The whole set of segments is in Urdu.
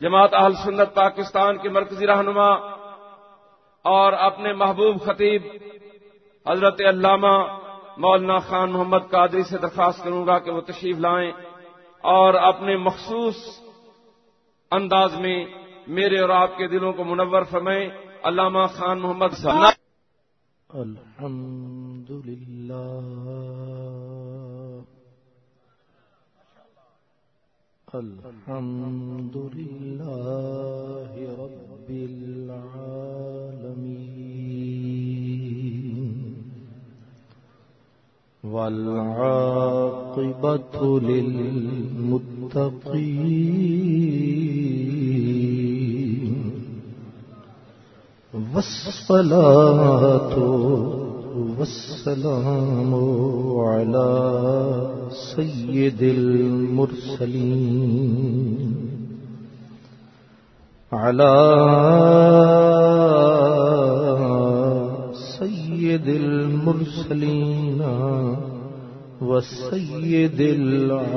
جماعت اہل سنت پاکستان کے مرکزی رہنما اور اپنے محبوب خطیب حضرت علامہ مولانا خان محمد قادری سے درخواست کروں گا کہ وہ تشریف لائیں اور اپنے مخصوص انداز میں میرے اور آپ کے دلوں کو منور فرمائیں۔ علامہ خان محمد صاحب۔ الحمد للہ الحمد لله رب العالمين والعاقبة للمتقين والصلاة والسلام على سيد المرسلين. على سيد المرسلين وسيد العالمين.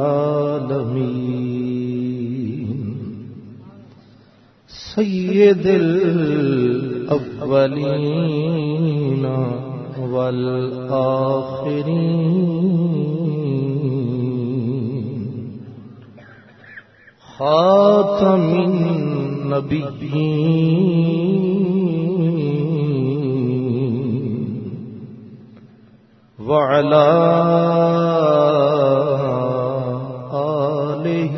سيد الأولين. والآخرين خاتم النبيين وعلى آله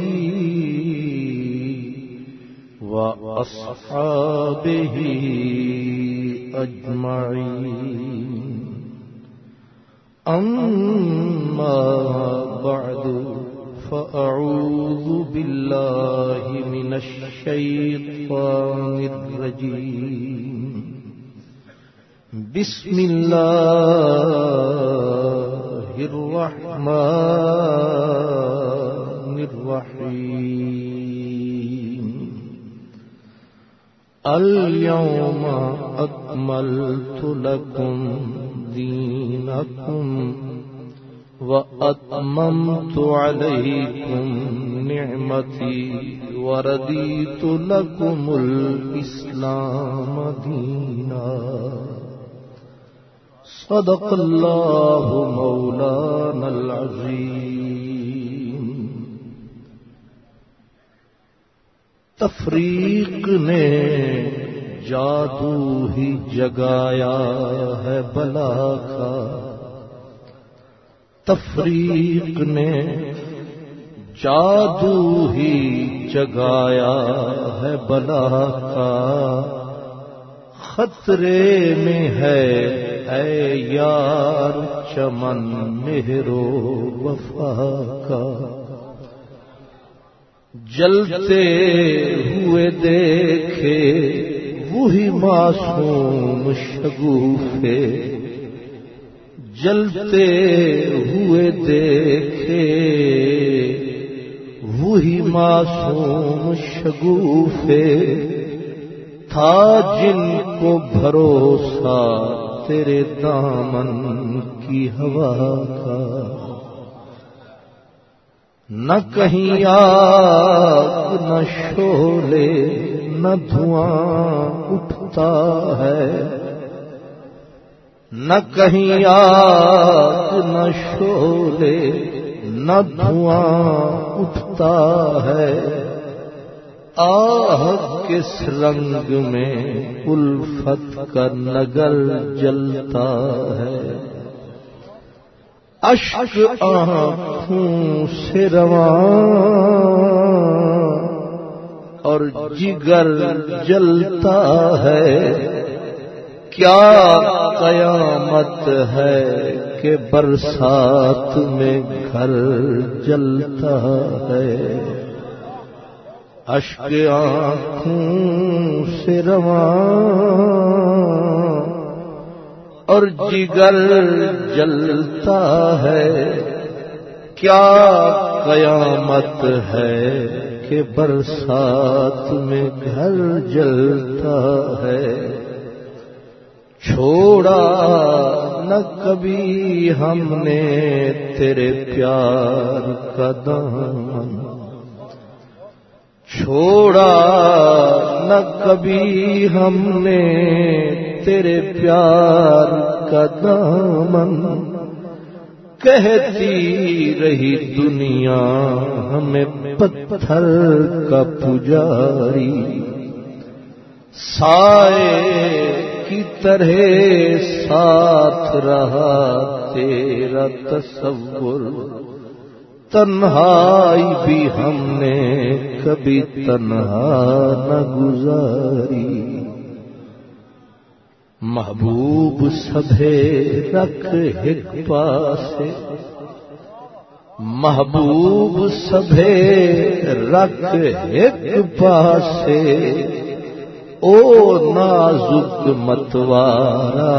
وأصحابه أجمعين أما بعد فأعوذ بالله من الشيطان الرجيم. بسم الله الرحمن الرحيم. اليوم أكملت لكم دينكم وأتممت عليكم نعمتي ورديت لكم الإسلام دينا. صدق الله مولانا العظيم. تفریق نے جادو ہی جگایا ہے بلا کا۔ تفریق نے جادو ہی جگایا ہے بلا کا۔ خطرے میں ہے اے یار چمن مہرو وفا کا۔ جلتے ہوئے دیکھے وہی معصوم شگوفے جلتے ہوئے دیکھے۔ وہی معصوم شگوفے تھا جن کو بھروسہ تیرے دامن کی ہوا کا نہ کہیں آگ نہ شولے نہ دھواں اٹھتا ہے، نہ کہیں آگ نہ شولے نہ دھواں اٹھتا ہے۔ آہ، کس رنگ میں الفت کا نگر جلتا ہے۔ اشک آنکھوں سے رواں اور جگر جلتا ہے۔ کیا قیامت ہے کہ برسات میں گھر جلتا ہے؟ اشک آنکھوں سے رواں اور جگر جلتا ہے۔ کیا قیامت ہے کہ برسات میں گھر جلتا ہے۔ چھوڑا نہ کبھی ہم نے تیرے پیار کا دامن۔ چھوڑا نہ کبھی ہم نے تیرے پیار کا دامن۔ کہتی رہی دنیا ہمیں پتھر کا پجاری۔ سائے کی طرح ساتھ رہا تیرا تصور۔ تنہائی بھی ہم نے کبھی تنہا نہ گزاری۔ محبوب سبھے رکھ ایک پاس محبوب سبھے رکھ ایک پاس او نازک متوارا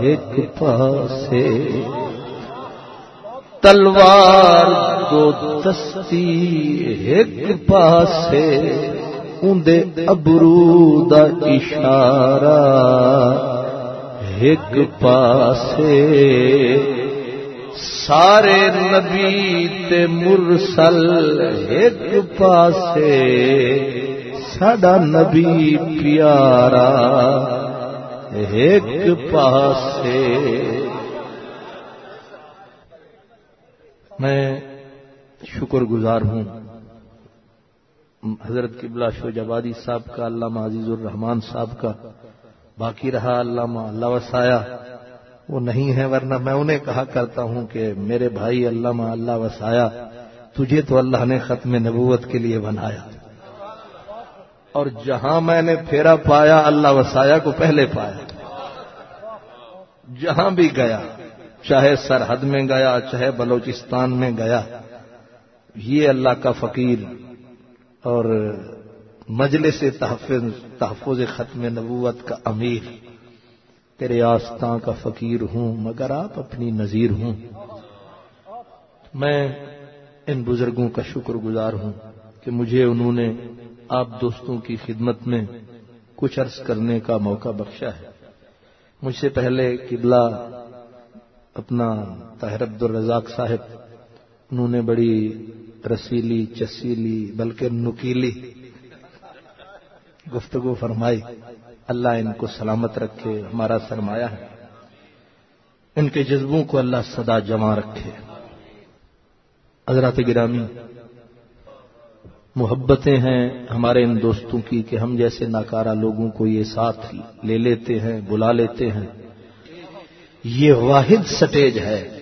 ایک پاسے۔ تلوار دو دستی ایک پاسے۔ اندے ابرو دا اشارہ، ایک پاسے سارے نبی تے مرسل، ایک پاسے ساڈا نبی پیارا، ایک پاسے۔ میں شکر گزار ہوں۔ حضرت قبلہ شوجابادی صاحب کا، علامہ عزیز الرحمان صاحب کا، باقی رہا علامہ اللہ وسایا وہ نہیں ہے ورنہ میں انہیں کہا کرتا ہوں کہ میرے بھائی علامہ اللہ وسایا تجھے تو اللہ نے ختم نبوت کے لیے بنایا۔ اور جہاں میں نے پھیرا پایا اللہ وسایا کو پہلے پایا۔ جہاں بھی گیا، چاہے سرحد میں گیا، چاہے بلوچستان میں گیا، یہ اللہ کا فقیر۔ اور مجلس تحفظ تحفظ ختم نبوت کا امیر، تیرے آستان کا فقیر ہوں، مگر آپ اپنی نظیر ہوں۔ میں ان بزرگوں کا شکر گزار ہوں کہ مجھے انہوں نے آپ دوستوں کی خدمت میں کچھ عرض کرنے کا موقع بخشا ہے۔ مجھ سے پہلے قبلہ اپنا طاہر عبد الرزاق صاحب، انہوں نے بڑی رسیلی، چسیلی، بلکہ نکیلی۔ گفتگو فرمائی، اللہ ان کو سلامت رکھے، ہمارا سرمایہ ہے۔ ان کے جذبوں کو اللہ سدا جمع رکھے۔ حضرات گرامی، محبتیں ہیں ہمارے ان دوستوں کی کہ ہم جیسے ناکارہ لوگوں کو یہ ساتھ لے لیتے ہیں، بلا لیتے ہیں۔ یہ واحد سٹیج ہے۔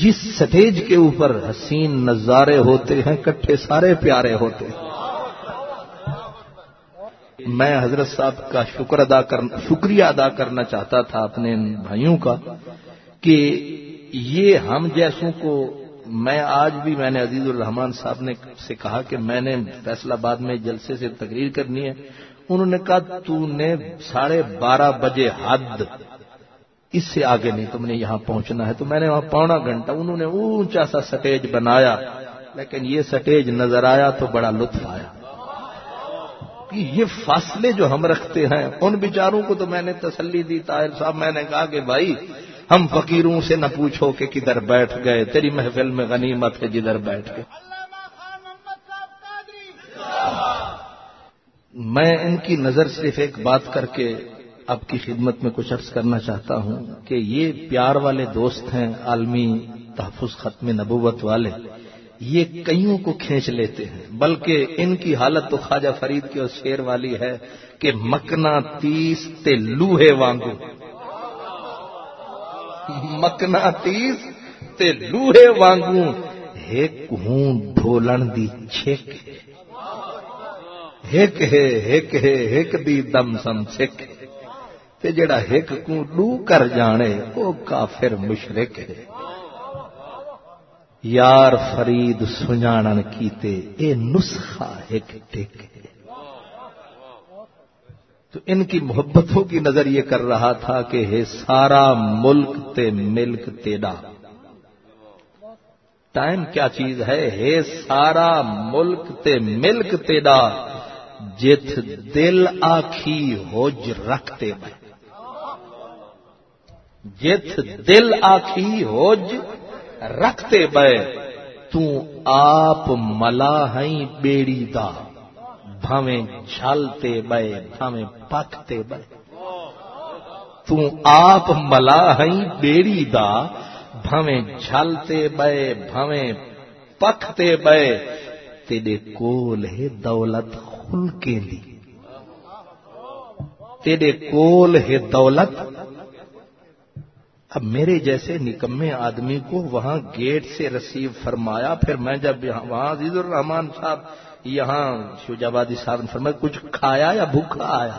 جس سٹیج کے اوپر حسین نظارے ہوتے ہیں، کٹھے سارے پیارے ہوتے ہیں۔ میں حضرت صاحب کا شکر ادا کر شکریہ ادا کرنا چاہتا تھا اپنے بھائیوں کا کہ یہ ہم جیسوں کو، میں آج بھی، میں نے عزیز الرحمان صاحب نے سے کہا کہ میں نے فیصلہ آباد میں جلسے سے تقریر کرنی ہے۔ انہوں نے کہا، تو نے ساڑھے بارہ بجے حد اس سے آگے نہیں تم نے یہاں پہنچنا ہے تو میں نے وہاں پونا گھنٹہ انہوں نے اونچا سا سٹیج بنایا، لیکن یہ سٹیج نظر آیا تو بڑا لطف آیا۔ کہ یہ فاصلے جو ہم رکھتے ہیں، ان بیچاروں کو تو میں نے تسلی دی، طاہر صاحب میں نے کہا کہ بھائی، ہم فقیروں سے نہ پوچھو کہ کدھر بیٹھ گئے، تیری محفل میں غنیمت ہے جدھر بیٹھ گئے میں ان کی نظر صرف ایک بات کر کے آپ کی خدمت میں کچھ عرض کرنا چاہتا ہوں کہ یہ پیار والے دوست ہیں عالمی تحفظ ختم نبوت والے، یہ کئیوں کو کھینچ لیتے ہیں؟ بلکہ ان کی حالت تو خواجہ فرید کی اور شیر والی ہے کہ مکنا تیس تے لوہے وانگو۔ مکنا تیس تے لوہے وانگو۔ ایک ہوں ڈھولن دی چھک ایک ہے ایک ہے ایک دی دم سم چھک تے جڑا ہک کو لو کر جانے وہ کافر مشرک ہے۔ یار فرید سنجانن کیتے، اے نسخہ ایک ٹک ہے۔ تو ان کی محبتوں کی نظر یہ کر رہا تھا کہ ہے سارا ملک تے ملک تیڈا۔ ٹائم کیا چیز ہے؟ ہے سارا ملک تے ملک تیڈا۔ جت دل آخی ہوج رکھتے بھائی جت دل آخی ہوج، رکھتے بے، تو آپ ملا ہئی بیڑی دا۔ بھاویں جھالتے بے بھاویں پکتے بے۔ تو آپ ملا ہئی بیڑی دا۔ بھاویں جھالتے بے بھاویں پکتے بے۔ تیرے کول ہے دولت خل کے لی تیرے کول ہے دولت اب میرے جیسے نکمے آدمی کو وہاں گیٹ سے ریسیو فرمایا، پھر میں جب وہاں عزیز الرحمان صاحب یہاں شوجابادی صاحب نے فرمایا، کچھ کھایا یا بھوکا آیا؟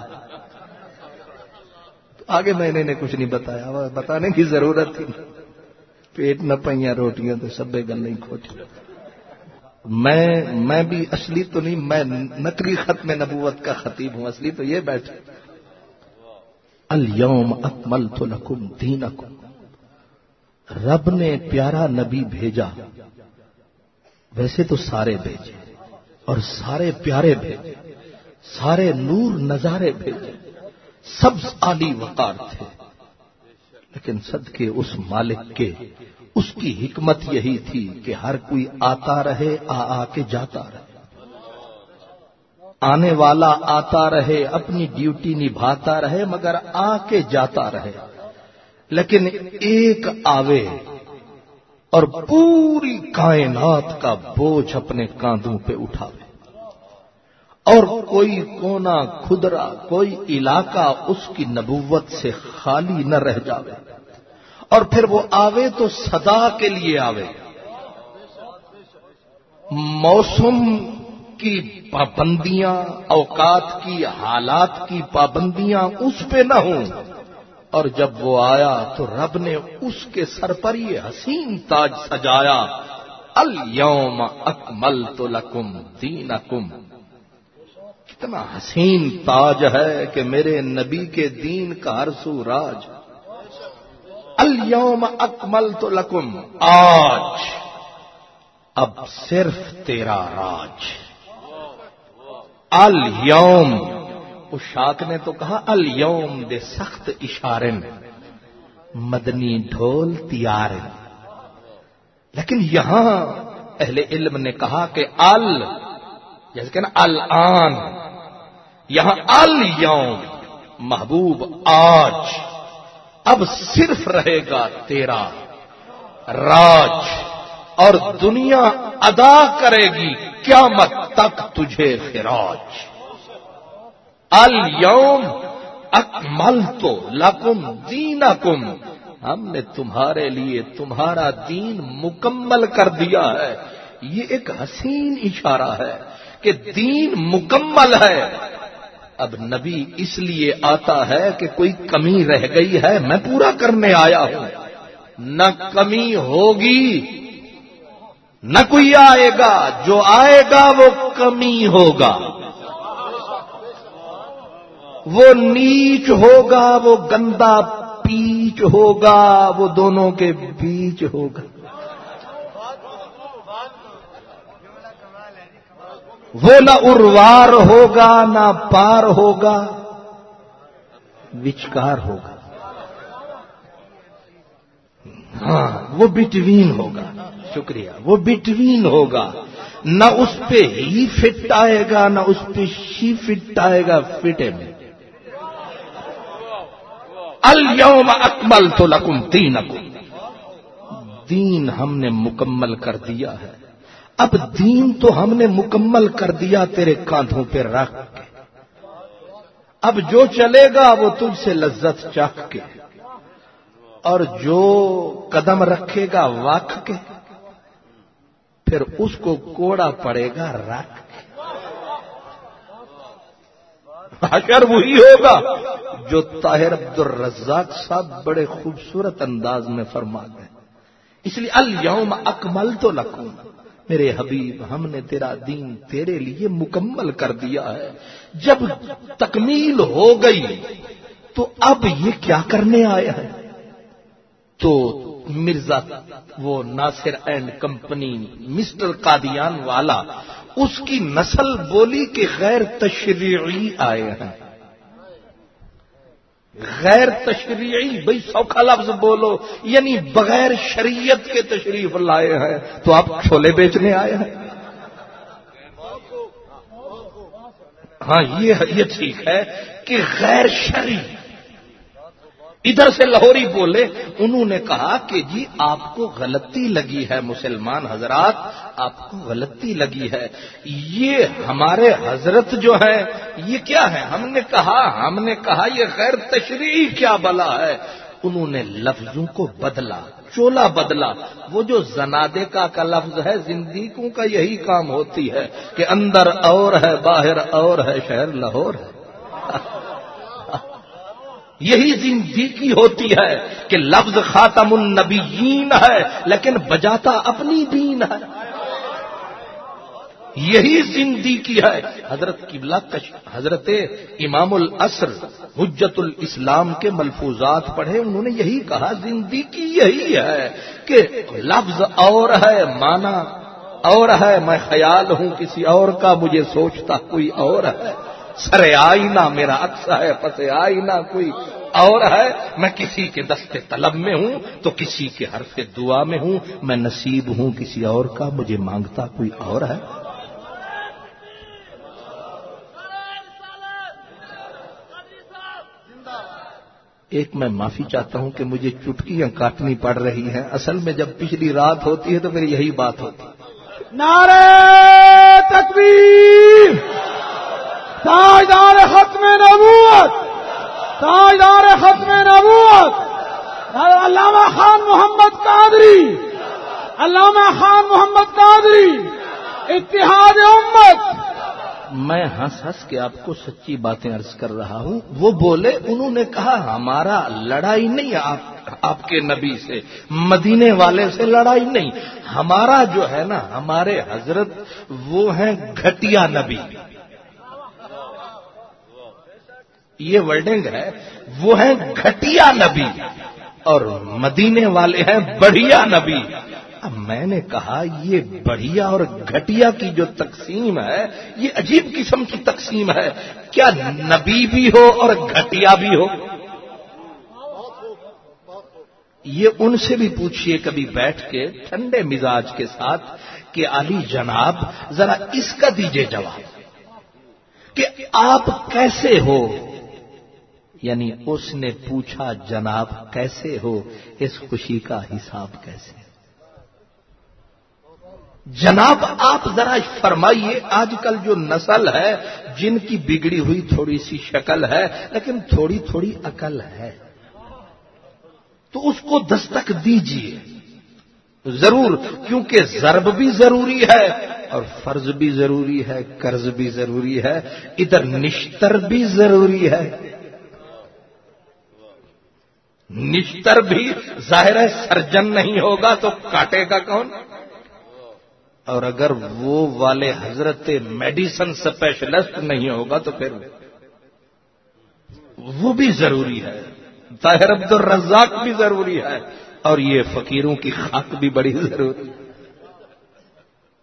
تو آگے میں نے کچھ نہیں بتایا بتانے کی ضرورت تھی پیٹ نہ پہیا روٹیاں تو سبے گل نہیں کھوٹی میں میں بھی اصلی تو نہیں، میں نقلی ختم نبوت کا خطیب ہوں، اصلی تو یہ بیٹھے الوم اکمل تو لکم دین رب نے پیارا نبی بھیجا۔ ویسے تو سارے بھیجے۔ اور سارے پیارے بھیجے۔ سارے نور نظارے بھیجے۔ سب عالی وقار تھے۔ لیکن صد کے اس مالک کے۔ اس کی حکمت یہی تھی کہ ہر کوئی آتا رہے، آ آ کے جاتا رہے۔ آنے والا آتا رہے، اپنی ڈیوٹی نبھاتا رہے، مگر آ کے جاتا رہے۔ لیکن ایک آوے اور پوری کائنات کا بوجھ اپنے کاندھوں پہ اٹھاوے۔ اور کوئی کونا کھدرا، کوئی علاقہ اس کی نبوت سے خالی نہ رہ جاوے۔ اور پھر وہ آوے تو سدا کے لیے آوے۔ موسم کی پابندیاں، اوقات کی حالات کی پابندیاں اس پہ نہ ہوں۔ اور جب وہ آیا تو رب نے اس کے سر پر یہ حسین تاج سجایا الوم اکمل تو لکم دین کتنا حسین تاج ہے کہ میرے نبی کے دین کا ہر سو راج۔ الوم اکمل تو لکم آج، اب صرف تیرا راج۔ الوم اس شاک نے تو کہا الوم دے سخت اشارے مدنی ڈھول تیار لیکن یہاں اہل علم نے کہا کہ ال جیسے کہ نا الان، یہاں الوم محبوب آج، اب صرف رہے گا تیرا راج، اور دنیا ادا کرے گی قیامت تک تجھے خراج۔ الوم اکمل تو لکم دین ہم نے تمہارے لیے تمہارا دین مکمل کر دیا ہے۔ یہ ایک حسین اشارہ ہے کہ دین مکمل ہے۔ اب نبی اس لیے آتا ہے کہ کوئی کمی رہ گئی ہے، میں پورا کرنے آیا ہوں۔ نہ کمی ہوگی، نہ کوئی آئے گا، جو آئے گا وہ کمی ہوگا۔ وہ نیچ ہوگا، وہ گندا پیچ ہوگا، وہ دونوں کے بیچ ہوگا۔ وہ نہ اروار ہوگا، نہ پار ہوگا، وچکار ہوگا۔ ہاں وہ بٹوین ہوگا۔ شکریہ، وہ بٹوین ہوگا۔ نہ اس پہ ہی فٹ آئے گا، نہ اس پہ شی فٹ آئے گا، فٹے میں۔ الوم اکمل تو لکم تین دین ہم نے مکمل کر دیا ہے۔ اب دین تو ہم نے مکمل کر دیا تیرے کاندھوں پہ رکھ کے۔ اب جو چلے گا وہ تجھ سے لذت چکھ کے۔ اور جو قدم رکھے گا واک کے۔ پھر اس کو کوڑا پڑے گا رکھ کے۔ اگر وہی ہوگا۔ جو طاہر عبد الرزاق صاحب بڑے خوبصورت انداز میں فرما گئے۔ اس لیے الوم اکمل تو لکھوں میرے حبیب، ہم نے تیرا دین تیرے لیے مکمل کر دیا ہے۔ جب تکمیل ہو گئی، تو اب یہ کیا کرنے آیا ہے تو مرزا، وہ Nasir and company, mister Qadian والا اس کی نسل بولی کہ غیر تشریعی آئے ہیں۔ غیر تشریعی بھائی سوکھا لفظ بولو یعنی بغیر شریعت کے تشریف لائے ہیں۔ تو آپ چھولے بیچنے آئے ہیں۔ ہاں یہ ٹھیک ہے کہ غیر شرعی ادھر سے لاہوری بولے، انہوں نے کہا کہ جی آپ کو غلطی لگی ہے مسلمان حضرات، آپ کو غلطی لگی ہے۔ یہ ہمارے حضرت جو ہے یہ کیا ہے ہم نے کہا، ہم نے کہا، یہ غیر تشریح کیا بلا ہے۔ انہوں نے لفظوں کو بدلا، چولا بدلا۔ وہ جو زنادے کا کا لفظ ہے، زندگیوں کا یہی کام ہوتی ہے کہ اندر اور ہے، باہر اور ہے، شہر لاہور ہے۔ یہی زندگی ہوتی ہے کہ لفظ خاتم النبیین ہے، لیکن بجاتا اپنی دین ہے۔ یہی زندگی ہے۔ حضرت قبلہ کش، حضرت امام الاسر حجت الاسلام کے ملفوظات پڑھے، انہوں نے یہی کہا، زندگی یہی ہے کہ لفظ اور ہے مانا اور ہے، میں خیال ہوں کسی اور کا، مجھے سوچتا کوئی اور ہے۔ سر آئینہ میرا عکس ہے پس آئینہ کوئی اور ہے۔ میں کسی کے دستے طلب میں ہوں تو کسی کے حرف دعا میں ہوں۔ میں نصیب ہوں کسی اور کا، مجھے مانگتا کوئی اور ہے۔ ایک میں معافی چاہتا ہوں کہ مجھے چٹکیاں کاٹنی پڑ رہی ہیں۔ اصل میں جب پچھلی رات ہوتی ہے تو پھر یہی بات ہوتی نعرے تکبیر! تاجدار ختم نبوت! تاجدار ختم نبوت! علامہ خان محمد قادری! علامہ خان محمد قادری! اتحاد امت! میں ہنس ہنس کے آپ کو سچی باتیں عرض کر رہا ہوں۔ وہ بولے، انہوں نے کہا، ہمارا لڑائی نہیں، آپ آپ کے نبی سے، مدینے والے سے لڑائی نہیں۔ ہمارا جو ہے نا، ہمارے حضرت، وہ ہیں گھٹیا نبی۔ یہ ورڈنگ ہے، وہ ہیں گھٹیا نبی اور مدینے والے ہیں بڑھیا نبی۔ اب میں نے کہا، یہ بڑھیا اور گھٹیا کی جو تقسیم ہے، یہ عجیب قسم کی تقسیم ہے۔ کیا نبی بھی ہو اور گھٹیا بھی ہو؟ یہ ان سے بھی پوچھئے کبھی بیٹھ کے ٹھنڈے مزاج کے ساتھ کہ علی جناب، ذرا اس کا دیجیے جواب۔ کہ آپ کیسے ہو؟ یعنی اس نے پوچھا، جناب، کیسے ہو؟ اس خوشی کا حساب کیسے؟ جناب، آپ ذرا فرمائیے، آج کل جو نسل ہے، جن کی بگڑی ہوئی تھوڑی سی شکل ہے، لیکن تھوڑی تھوڑی عقل ہے۔ تو اس کو دستک دیجیے ضرور، کیونکہ ضرب بھی ضروری ہے اور فرض بھی ضروری ہے، قرض بھی ضروری ہے، ادھر نشتر بھی ضروری ہے۔ نشتر بھی ظاہر ہے سرجن نہیں ہوگا تو کاٹے گا کون؟ اور اگر وہ والے حضرت میڈیسن اسپیشلسٹ نہیں ہوگا تو پھر وہ بھی ضروری ہے، طاہر عبد الرزاق بھی ضروری ہے، اور یہ فقیروں کی خاک بھی بڑی ضروری ہے۔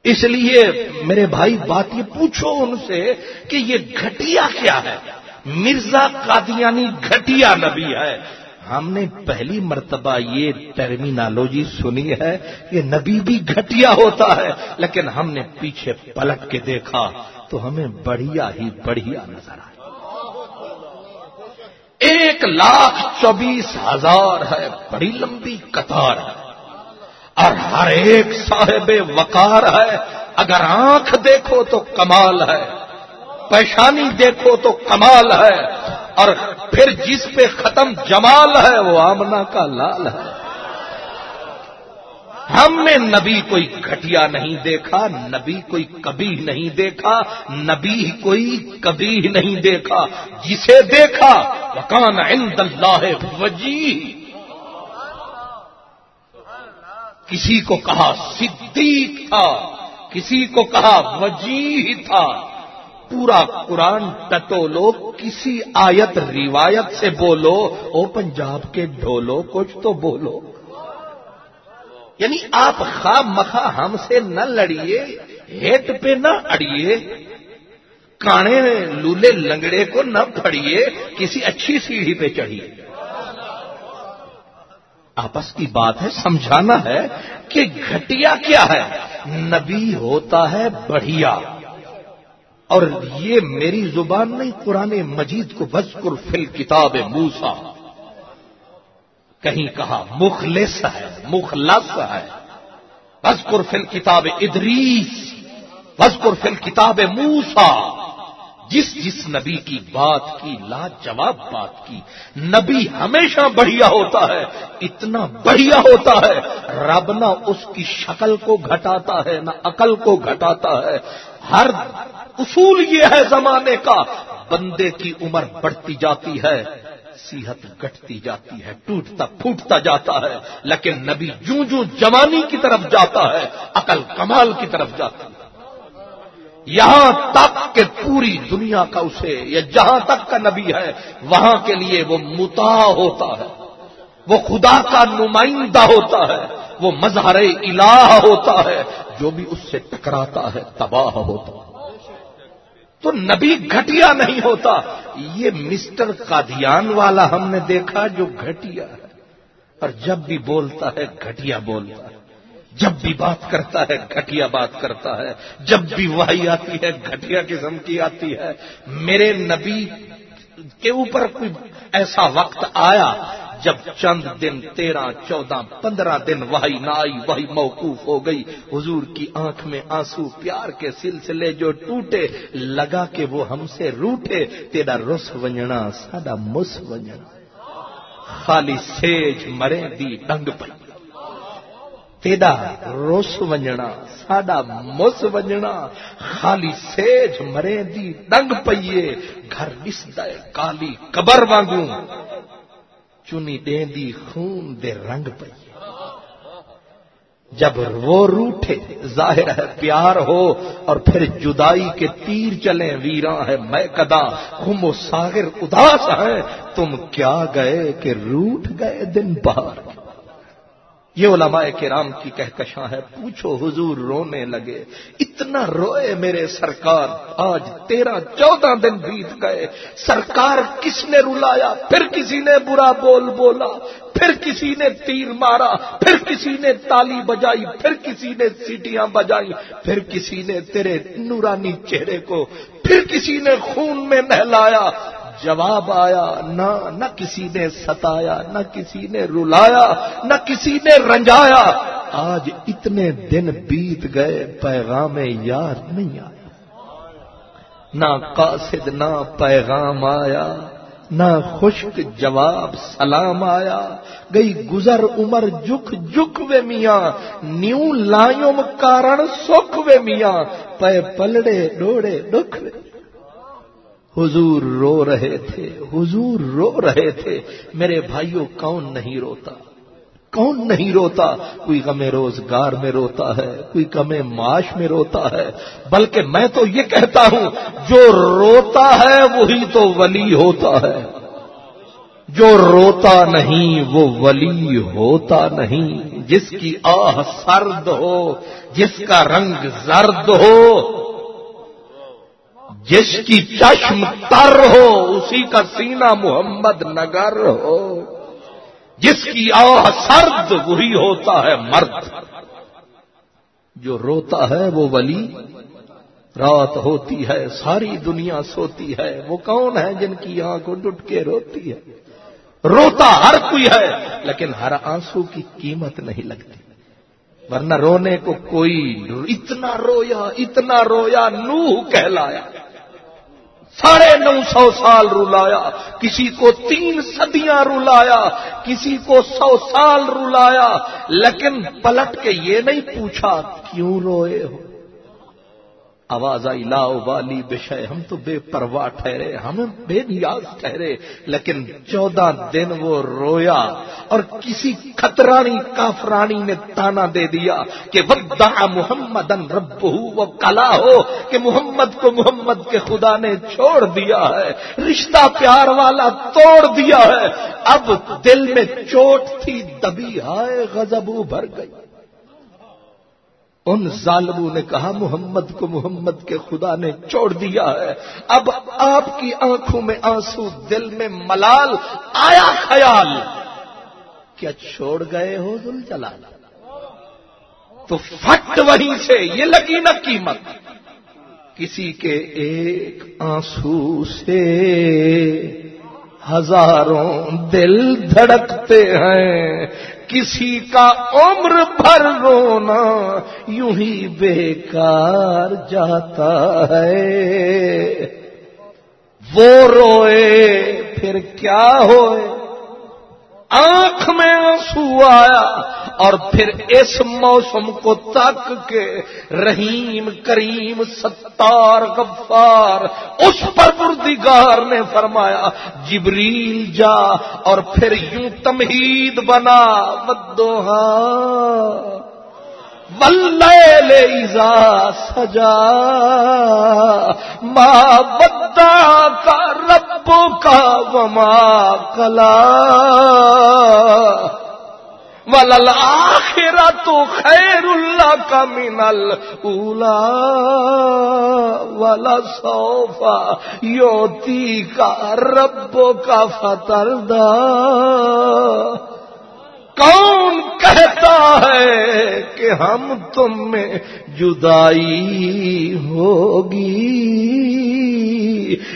اس لیے میرے بھائی، بات یہ پوچھو ان سے کہ یہ گھٹیا کیا ہے؟ مرزا قادیانی گھٹیا نبی ہے۔ ہم نے پہلی مرتبہ یہ ٹرمینالوجی سنی ہے کہ نبی بھی گھٹیا ہوتا ہے، لیکن ہم نے پیچھے پلٹ کے دیکھا تو ہمیں بڑھیا ہی بڑھیا نظر آیا ایک لاکھ چوبیس ہزار ہے، بڑی لمبی قطار ہے۔ اور ہر ایک صاحب وقار ہے، اگر آنکھ دیکھو تو کمال ہے، پیشانی دیکھو تو کمال ہے۔ اور پھر جس پہ ختم جمال ہے وہ آمنا کا لال ہے۔ ہم نے نبی کوئی گھٹیا نہیں دیکھا، نبی کوئی کبھی نہیں دیکھا، نبی کوئی کبھی نہیں دیکھا۔ جسے دیکھا، وکان عند اللہ وجی۔ کسی کو کہا صدیق تھا، کسی کو کہا وجی تھا۔ پورا قرآن ٹٹولو کسی آیت روایت سے بولو، او پنجاب کے ڈھولو، کچھ تو بولو۔ یعنی آپ خواب مخا ہم سے نہ لڑیے، ہیٹ پہ نہ اڑیے، کانے لولے لنگڑے کو نہ پھڑیے، کسی اچھی سیڑھی پہ چڑھیے۔ آپس کی بات ہے، سمجھانا ہے کہ گھٹیا کیا ہے۔ نبی ہوتا ہے بڑھیا۔ اور یہ میری زبان نہیں، قرآن مجید کو بزکر فل کتاب موسا کہیں کہا، مخلص ہے مخلص ہے۔ بزکر فل کتاب ادریس بزکر فل کتاب موسا جس جس نبی کی بات کی، لاجواب بات کی۔ نبی ہمیشہ بڑھیا ہوتا ہے، اتنا بڑھیا ہوتا ہے۔ رب نہ اس کی شکل کو گھٹاتا ہے، نہ عقل کو گھٹاتا ہے۔ ہر اصول یہ ہے زمانے کا، بندے کی عمر بڑھتی جاتی ہے، صحت گٹتی جاتی ہے، ٹوٹتا پھوٹتا جاتا ہے، لیکن نبی جوں جوں جوانی کی طرف جاتا ہے، عقل کمال کی طرف جاتی ہے۔ یہاں تک کہ پوری دنیا کا اسے یا جہاں تک کا نبی ہے، وہاں کے لیے وہ متا ہوتا ہے۔ وہ خدا کا نمائندہ ہوتا ہے، وہ مظہر الہ ہوتا ہے۔ جو بھی اس سے ٹکراتا ہے، تباہ ہوتا۔ تو نبی گھٹیا نہیں ہوتا۔ یہ مسٹر قادیان والا ہم نے دیکھا جو گھٹیا ہے۔ اور جب بھی بولتا ہے، گھٹیا بولتا ہے۔ جب بھی بات کرتا ہے، گھٹیا بات کرتا ہے۔ جب بھی وہی آتی ہے، گھٹیا قسم کی آتی ہے۔ میرے نبی کے اوپر کوئی ایسا وقت آیا جب چند دن تیرہ، چودہ، پندرہ دن وہی نہ آئی وہی موقوف ہو گئی۔ حضور کی آنکھ میں آنسو پیار کے سلسلے جو ٹوٹے، لگا کہ وہ ہم سے روٹے۔ تیرا رس ونجنا، ساڈا مس ونجنا۔ خالی سیج مرے دی ڈنگ پئی۔ تیڈا روس ونجنا، ساڈا مس ونجنا۔ خالی سیج مرے دی ڈنگ پئیے گھر دستا کالی قبر وانگوں۔ چنی دیں دی خون دے رنگ پئیے جب وہ روٹے ظاہر ہے پیار ہو اور پھر جدائی کے تیر چلیں، ویراں ہے میں کدا ہم و ساگر اداس ہیں تم کیا گئے کہ روٹ گئے دن بار یہ علماء کرام کی کہکشاں ہے، پوچھو حضور رونے لگے، اتنا روئے میرے سرکار، آج تیرہ چودہ دن بیت گئے، سرکار کس نے رلایا؟ پھر کسی نے برا بول بولا، پھر کسی نے تیر مارا، پھر کسی نے تالی بجائی، پھر کسی نے سیٹیاں بجائی، پھر کسی نے تیرے نورانی چہرے کو، پھر کسی نے خون میں نہلایا جواب آیا، نہ نہ کسی نے ستایا، نہ کسی نے رلایا، نہ کسی نے رنجایا۔ آج اتنے دن بیت گئے، پیغام یار نہیں آیا۔ نہ قاصد، نہ پیغام آیا۔ نہ خشک جواب، سلام آیا۔ گئی گزر عمر جک جک وے میاں نیو لائم کارن سکھ وے میاں۔ پے پلڑے، ڈوڑے، ڈکھ وے۔ حضور رو رہے تھے، حضور رو رہے تھے۔ میرے بھائیوں، کون نہیں روتا؟ کون نہیں روتا؟ کوئی غم روزگار میں روتا ہے، کوئی کم معاش میں روتا ہے۔ بلکہ میں تو یہ کہتا ہوں، جو روتا ہے، وہی تو ولی ہوتا ہے۔ جو روتا نہیں، وہ ولی ہوتا نہیں۔ جس کی آہ سرد ہو، جس کا رنگ زرد ہو جس کی چشم تر ہو، اسی کا سینہ محمد نگر ہو۔ جس کی آہ سرد وہی ہوتا ہے مرد۔ جو روتا ہے وہ ولی۔ رات ہوتی ہے، ساری دنیا سوتی ہے۔ وہ کون ہے جن کی آنکھ ڈٹ کے روتی ہے؟ روتا ہر کوئی ہے، لیکن ہر آنسو کی قیمت نہیں لگتی۔ ورنہ رونے کو کوئی اتنا رویا اتنا رویا نوح کہلایا۔ ساڑھے نو سو سال رلایا، کسی کو تین صدیاں رلایا، کسی کو سو سال رلایا، لیکن پلٹ کے یہ نہیں پوچھا کیوں روئے ہو؟ آواز آئی لاؤ والی بشے ہم تو بے پرواہ ٹھہرے، ہم بے نیاز ٹھہرے، لیکن چودہ دن وہ رویا اور کسی خطرانی کافرانی نے تانا دے دیا کہ ودا محمد ان رب وہ کلا ہو کہ محمد کو محمد کے خدا نے چھوڑ دیا ہے، رشتہ پیار والا توڑ دیا ہے۔ اب دل میں چوٹ تھی، دبی آئے غزبو بھر گئی۔ ان ظالموں نے کہا، محمد کو محمد کے خدا نے چھوڑ دیا ہے۔ اب آپ کی آنکھوں میں آنسو، دل میں ملال، آیا خیال۔ کیا چھوڑ گئے ہو دل جلال؟ تو فٹ وہیں سے، یہ لگی نہ قیمت۔ کسی کے ایک آنسو سے ہزاروں دل دھڑکتے ہیں۔ کسی کا عمر بھر رونا یوں ہی بیکار جاتا ہے۔ وہ روئے پھر کیا ہوئے؟ آنکھ میں آنسو آیا اور پھر اس موسم کو تک کے رحیم کریم ستار غفار اس پر بردگار نے فرمایا، جبریل جا اور پھر یوں تمہید بنا بدوہا واللیل اذا سجا۔ ما بدا کا رب کا وما کلا۔ ولل آخرا تو خیر اللہ کا منل اولا والا صوفا یوتی کا رب کا فتر فتردہ کون کہتا ہے کہ ہم تم میں جدائی ہوگی؟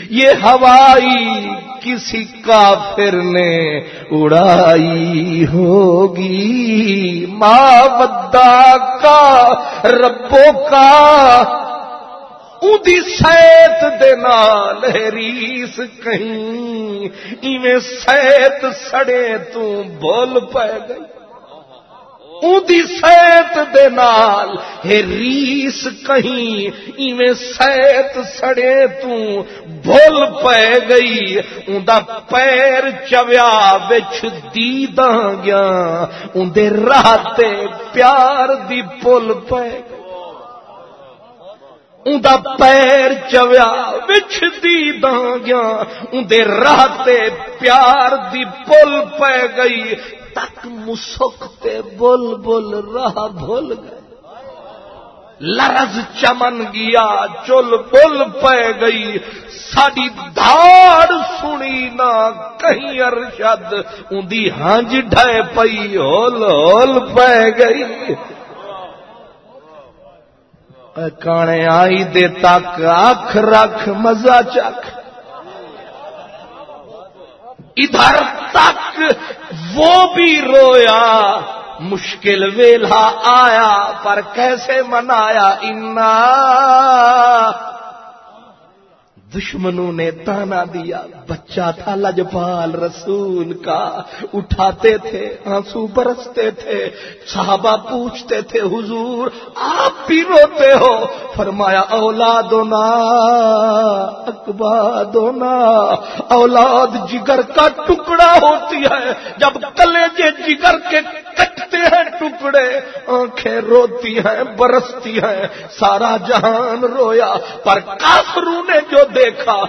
یہ ہوائی کسی کافر نے اڑائی ہوگی؟ ماں ودا کا ربوں کا اندی سیت دے نال ریس کہیں، ایویں سیت سڑے تو بول پے گئی۔ اندی سیت دے نال ریس کہیں، ایویں سیت سڑے تو بھول پے گئی۔ اوندا پیر چویا وچ دیداں گیا اندے راہ تے پیار دی پل پے گئی۔ اوندا پیر چویا، وچ دی گیا اندے راہ تے پیار دی پل پے گئی، تک مسکتے بول بول راہ بھول گئے۔ لرز چمن گیا، چل بول پے گئی۔ ساڈی دھاڑ سنی نہ کہیں ارشد اندی ہنج ڈھے پئی، ہول ہول پے گئی۔ کانے آئی دے تک آخ رکھ مزہ چکھ ادھر تک وہ بھی رویا، مشکل ویلا آیا، پر کیسے منایا؟ انا دشمنوں نے تانا دیا۔ بچہ تھا لجپال رسول کا۔ اٹھاتے تھے، آنسو برستے تھے۔ صحابہ پوچھتے تھے، حضور، آپ بھی روتے ہو؟ فرمایا اولاد اکبا دونا اولاد جگر کا ٹکڑا ہوتی ہے۔ جب کلیجے جگر کے کٹتے ہیں ٹکڑے، آنکھیں روتی ہیں، برستی ہیں۔ سارا جہان رویا، پر کافروں نے جو دیکھا،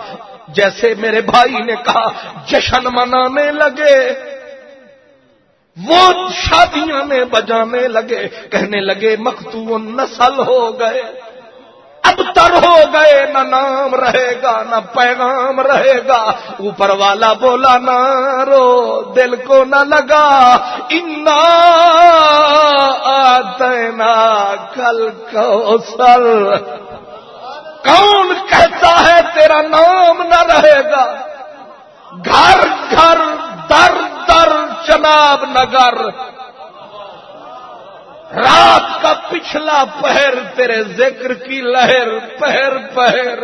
جیسے میرے بھائی نے کہا، جشن منانے لگے۔ وہ شادیاں میں بجانے لگے، کہنے لگے مختو نسل ہو گئے۔ اب تر ہو گئے، نہ نام رہے گا، نہ پیغام رہے گا۔ اوپر والا بولا، نہ رو، دل کو نہ لگا۔ انا آتنا کل کو سر کون کہتا ہے تیرا نام نہ رہے گا؟ گھر گھر، در در چناب نگر۔ رات کا پچھلا پہر تیرے ذکر کی لہر، پہر پہر۔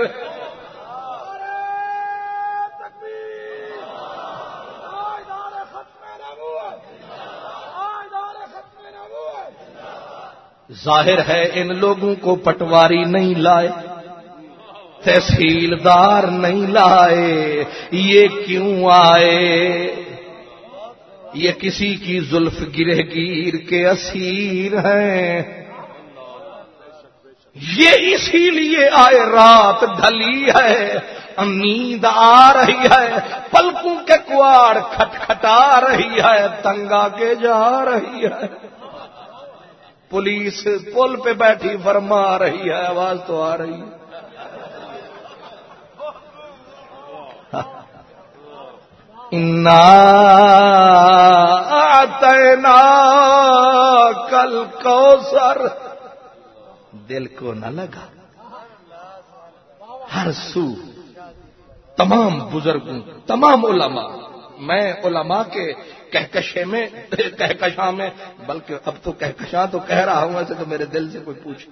ظاہر ہے ان لوگوں کو پٹواری نہیں لائے، تحصیلدار نہیں لائے، یہ کیوں آئے؟ یہ کسی کی زلف گرہ گیر کے اسیر ہیں۔ یہ اسی لیے آئے رات ڈھلی ہے۔ نیند آ رہی ہے۔ پلکوں کے کواڑ کھٹکھٹا رہی ہے۔ تنگا کے جا رہی ہے۔ پولیس پل پہ بیٹھی فرما رہی ہے۔ آواز تو آ رہی ہے۔ آتنا کل کو سر دل کو نہ لگا۔ ہر سو، تمام بزرگوں، تمام علماء، میں علماء کے کہکشے میں، کہکشاں میں، بلکہ اب تو کہکشاں تو کہہ رہا ہوں، ایسے تو میرے دل سے کوئی پوچھ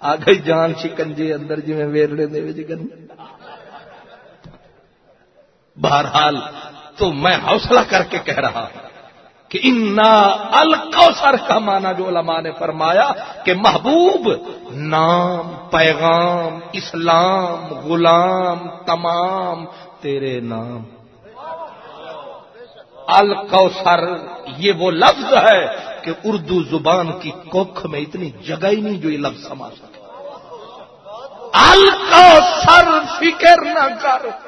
آ گئی جان شکنجے اندر جی میں ویرڑے دے جگن بہرحال تو میں حوصلہ کر کے کہہ رہا ہوں کہ انا الکوثر کا مانا جو علماء نے فرمایا کہ محبوب، نام، پیغام، اسلام، غلام، تمام، تیرے نام۔ الکوثر یہ وہ لفظ ہے کہ اردو زبان کی کوکھ میں اتنی جگہ ہی نہیں جو یہ لفظ سما سکے۔ الکوثر فکر نہ کر۔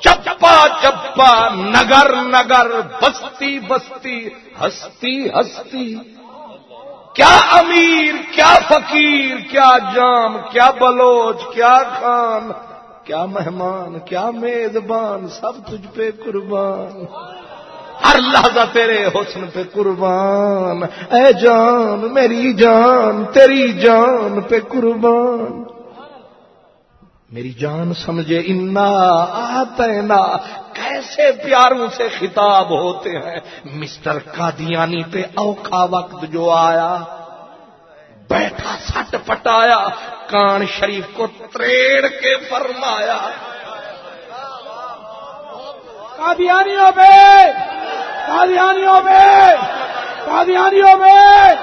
چپا چپا، نگر نگر، بستی بستی، ہستی ہستی۔ کیا امیر، کیا فقیر، کیا جام، کیا بلوچ، کیا خان، کیا مہمان، کیا میزبان، سب تجھ پہ قربان۔ ہر لحظہ تیرے حسن پہ قربان۔ اے جان، میری جان، تیری جان پہ قربان۔ میری جان سمجھے انا آتینا کیسے پیاروں سے خطاب ہوتے ہیں؟ مسٹر قادیانی پہ اوکھا وقت جو آیا بیٹھا سٹ پٹایا کان شریف کو تریڑ کے فرمایا۔ قادیانیوں پہ قادیانیوں پہ قادیانیوں پہ۔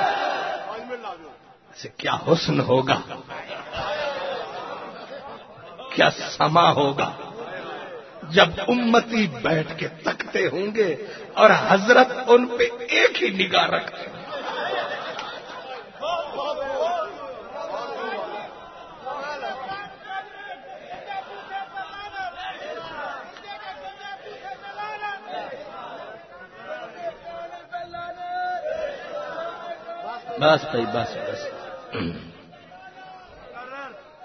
کیا حسن ہوگا؟ کیا سما ہوگا؟ جب امتی بیٹھ کے تکتے ہوں گے اور حضرت ان پہ ایک ہی نگاہ رکھتے ہیں بس بھائی، بس بس۔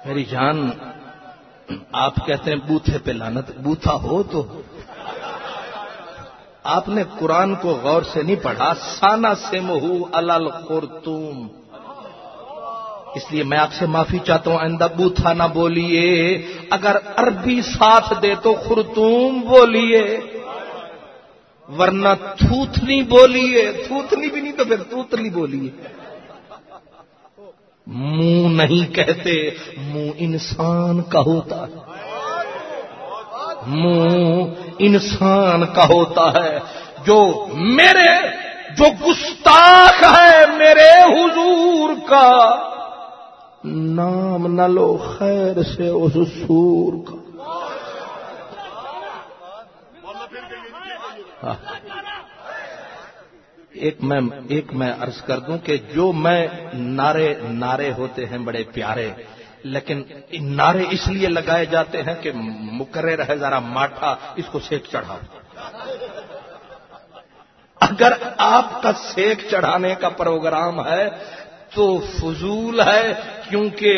میری جان آپ کہتے ہیں بوتھے پہ لانت، بوتھا ہو تو۔ آپ نے قرآن کو غور سے نہیں پڑھا سانا سے مہو الل اس لیے میں آپ سے معافی چاہتا ہوں، آئندہ بوتھا نہ بولیے۔ اگر عربی ساتھ دے تو خرتوم بولیے۔ ورنہ تھوتنی بولیے۔ تھوتنی بھی نہیں تو پھر توتلی بولیے۔ منہ نہیں کہتے، منہ انسان کا ہوتا ہے۔ منہ انسان کا ہوتا ہے۔ جو میرے، جو گستاخ ہے میرے حضور کا، نام نہ لو خیر سے اس سور کا۔ ایک میں ایک میں عرض کر دوں کہ جو میں نعرے نعرے ہوتے ہیں بڑے پیارے، لیکن نعرے اس لیے لگائے جاتے ہیں کہ مکرے رہے ذرا ماٹھا، اس کو سیک چڑھاؤ۔ اگر آپ کا سیک چڑھانے کا پروگرام ہے تو فضول ہے، کیونکہ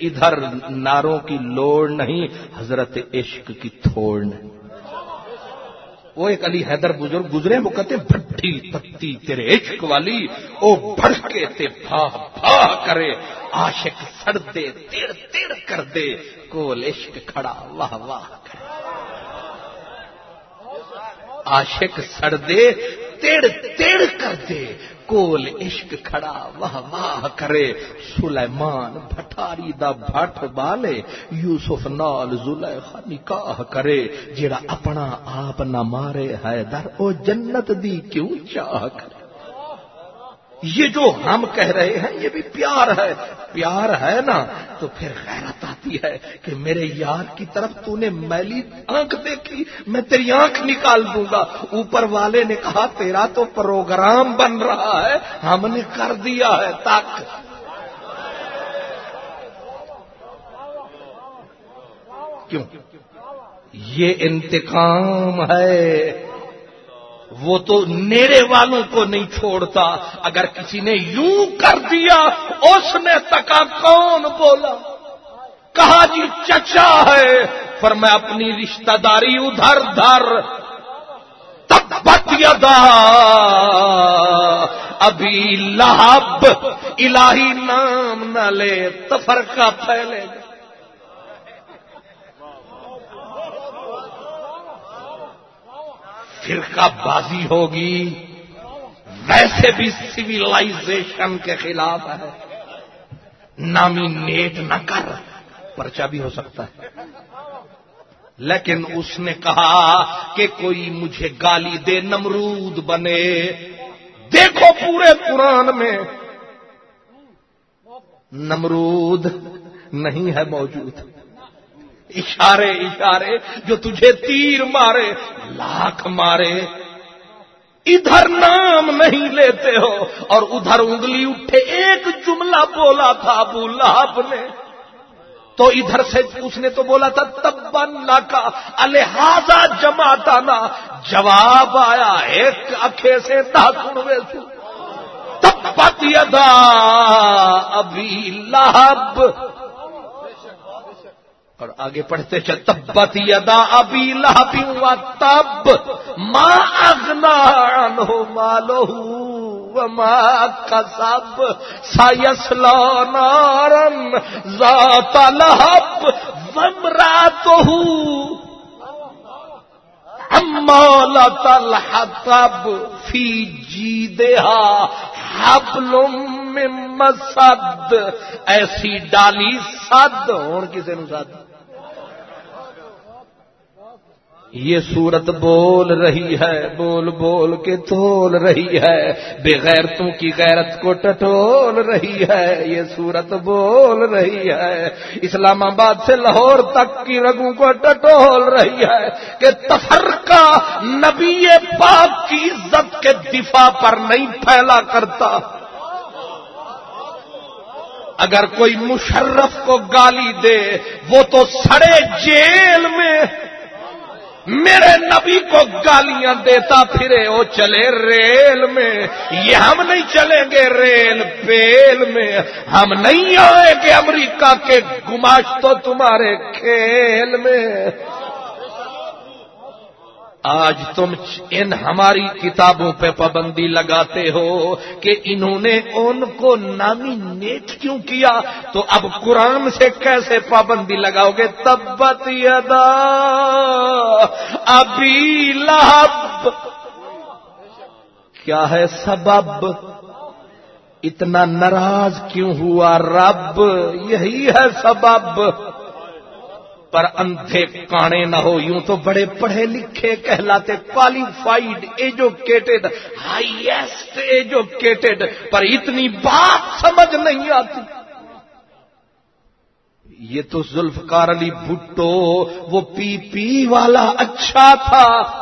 ادھر ناروں کی لوڑ نہیں، حضرت عشق کی تھوڑ نہیں۔ وہ ایک علی حیدر بزرگ گزرے وہ کہتے بھٹی پتی تیرے عشق والی، او بھڑکے تے بھا بھا کرے، عاشق سڑ دے تیر تیر کر دے، کول عشق کھڑا، واہ واہ کرے۔ عاشق سڑ دے، تیڑ تیڑ کر دے کول عشق کھڑا، واہ واہ کرے۔ سلیمان بھٹاری دا بھٹ بالے، یوسف نال زلیخا نکاح کرے۔ جیڑا اپنا آپ نہ مارے ہے در او جنت دی کیوں چاہ کرے؟ یہ جو ہم کہہ رہے ہیں، یہ بھی پیار ہے۔ پیار ہے نا؟ تو پھر غیرت آتی ہے کہ میرے یار کی طرف تو نے میلی آنکھ دیکھی، میں تیری آنکھ نکال دوں گا۔ اوپر والے نے کہا، تیرا تو پروگرام بن رہا ہے، ہم نے کر دیا ہے، تک۔ کیوں؟ یہ انتقام ہے۔ وہ تو نیرے والوں کو نہیں چھوڑتا۔ اگر کسی نے یوں کر دیا، اس نے تکا کون بولا۔ کہا جی چچا ہے۔ پر میں اپنی رشتہ داری ادھر دھر۔ تب یدا۔ ابھی لہب الہی نام نہ لے، تفرقہ پھیلے۔ گا فرقہ بازی ہوگی، ویسے بھی سویلائزیشن کے خلاف ہے۔ نامی نیٹ نہ کر پرچا بھی ہو سکتا ہے۔ لیکن اس نے کہا کہ کوئی مجھے گالی دے، نمرود بنے۔ دیکھو پورے قرآن میں، نمرود نہیں ہے موجود۔ اشارے اشارے جو تجھے تیر مارے، لاکھ مارے۔ ادھر نام نہیں لیتے ہو، اور ادھر انگلی اٹھے۔ ایک جملہ بولا تھا ابو لہب نے۔ تو ادھر سے اس نے تو بولا تھا تب کا۔ الحاظہ جماتا نا جواب آیا ایک اکھے سے سو تب یدا ابھی لہب۔ اور آگے پڑھتے چل تبت یدا ابھی لہبی ہوا تب ماں اگنا ہو مالو ماں کا سب سائس نارن ذات لہب ومرا تو الحطب فی جی حبل من مسد. ایسی ڈالی سد، اور کسی نو سد؟ یہ صورت بول رہی ہے، بول بول کے تول رہی ہے بغیر تم کی غیرت کو ٹٹول رہی ہے، یہ صورت بول رہی ہے۔ اسلام آباد سے لاہور تک کی رگوں کو ٹٹول رہی ہے کہ تفرقہ نبی پاک کی عزت کے دفاع پر نہیں پھیلا کرتا۔ اگر کوئی مشرف کو گالی دے، وہ تو سڑے جیل میں میرے نبی کو گالیاں دیتا پھرے وہ چلے ریل میں۔ یہ ہم نہیں چلیں گے ریل پیل میں۔ ہم نہیں آئیں گے امریکہ کے گماش تو تمہارے کھیل میں۔ آج تم ان ہماری کتابوں پہ پابندی لگاتے ہو کہ انہوں نے ان کو نامی نیت کیوں کیا؟ تو اب قرآن سے کیسے پابندی لگاؤ گے؟ تبت یدا۔ ابھی لہب۔ کیا ہے سبب؟ اتنا ناراض کیوں ہوا رب؟ یہی ہے سبب۔ پر اندھے کانے نہ ہو، یوں تو بڑے پڑھے لکھے کہلاتے کوالیفائڈ ایجوکیٹڈ ہائیسٹ ایجوکیٹڈ پر اتنی بات سمجھ نہیں آتی۔ یہ تو ذوالفقار علی بھٹو، وہ پی پی والا اچھا تھا۔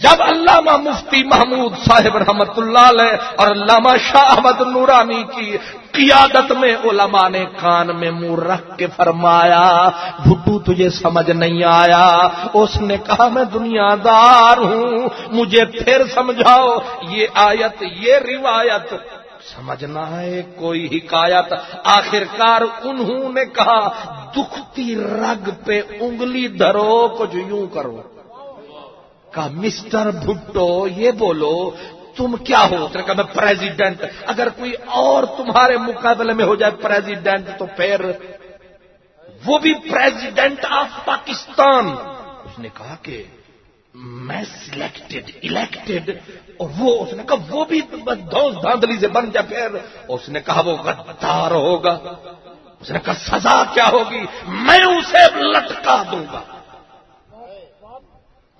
جب علامہ مفتی محمود صاحب رحمت اللہ علیہ اور علامہ شاہ احمد نورانی کی قیادت میں علماء نے کان میں منہ رکھ کے فرمایا، بھٹو تجھے سمجھ نہیں آیا۔ اس نے کہا، میں دنیا دار ہوں، مجھے پھر سمجھاؤ، یہ آیت، یہ روایت۔ سمجھنا ہے کوئی حکایت۔ آخرکار انہوں نے کہا، دکھتی رگ پہ انگلی دھرو، کچھ یوں کرو۔ کہا مسٹر بھٹو یہ بولو، تم کیا ہو؟ نے کہا میں پریزیڈنٹ اگر کوئی اور تمہارے مقابلے میں ہو جائے پریزیڈنٹ تو پھر وہ بھی پریزیڈنٹ آف پاکستان۔ اس نے کہا کہ میں سلیکٹڈ الیکٹڈ اور وہ، اس نے کہا وہ بھی دوست دھاندلی سے بن جائے پھر۔ اس نے کہا وہ غدار ہوگا۔ اس نے کہا سزا کیا ہوگی؟ میں اسے لٹکا دوں گا۔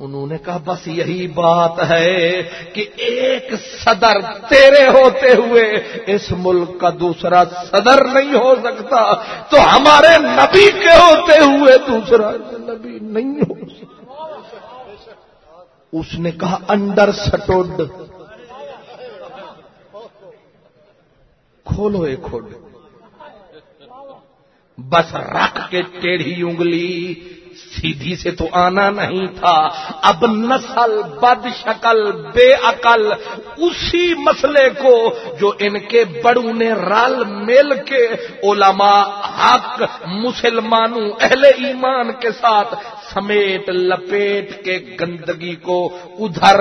انہوں نے کہا، بس یہی بات ہے کہ ایک صدر تیرے ہوتے ہوئے اس ملک کا دوسرا صدر نہیں ہو سکتا، تو ہمارے نبی کے ہوتے ہوئے دوسرا نبی نہیں ہو سکتا۔ اس نے کہا، انڈر سٹوڈ۔ کھولو ایک کھول بس رکھ کے ٹیڑھی انگلی سیدھی سے تو آنا نہیں تھا۔ اب نسل، بد شکل، بے عقل، اسی مسئلے کو جو ان کے بڑوں نے رال مل کے علماء، حق، مسلمانوں، اہل ایمان کے ساتھ سمیٹ لپیٹ کے گندگی کو ادھر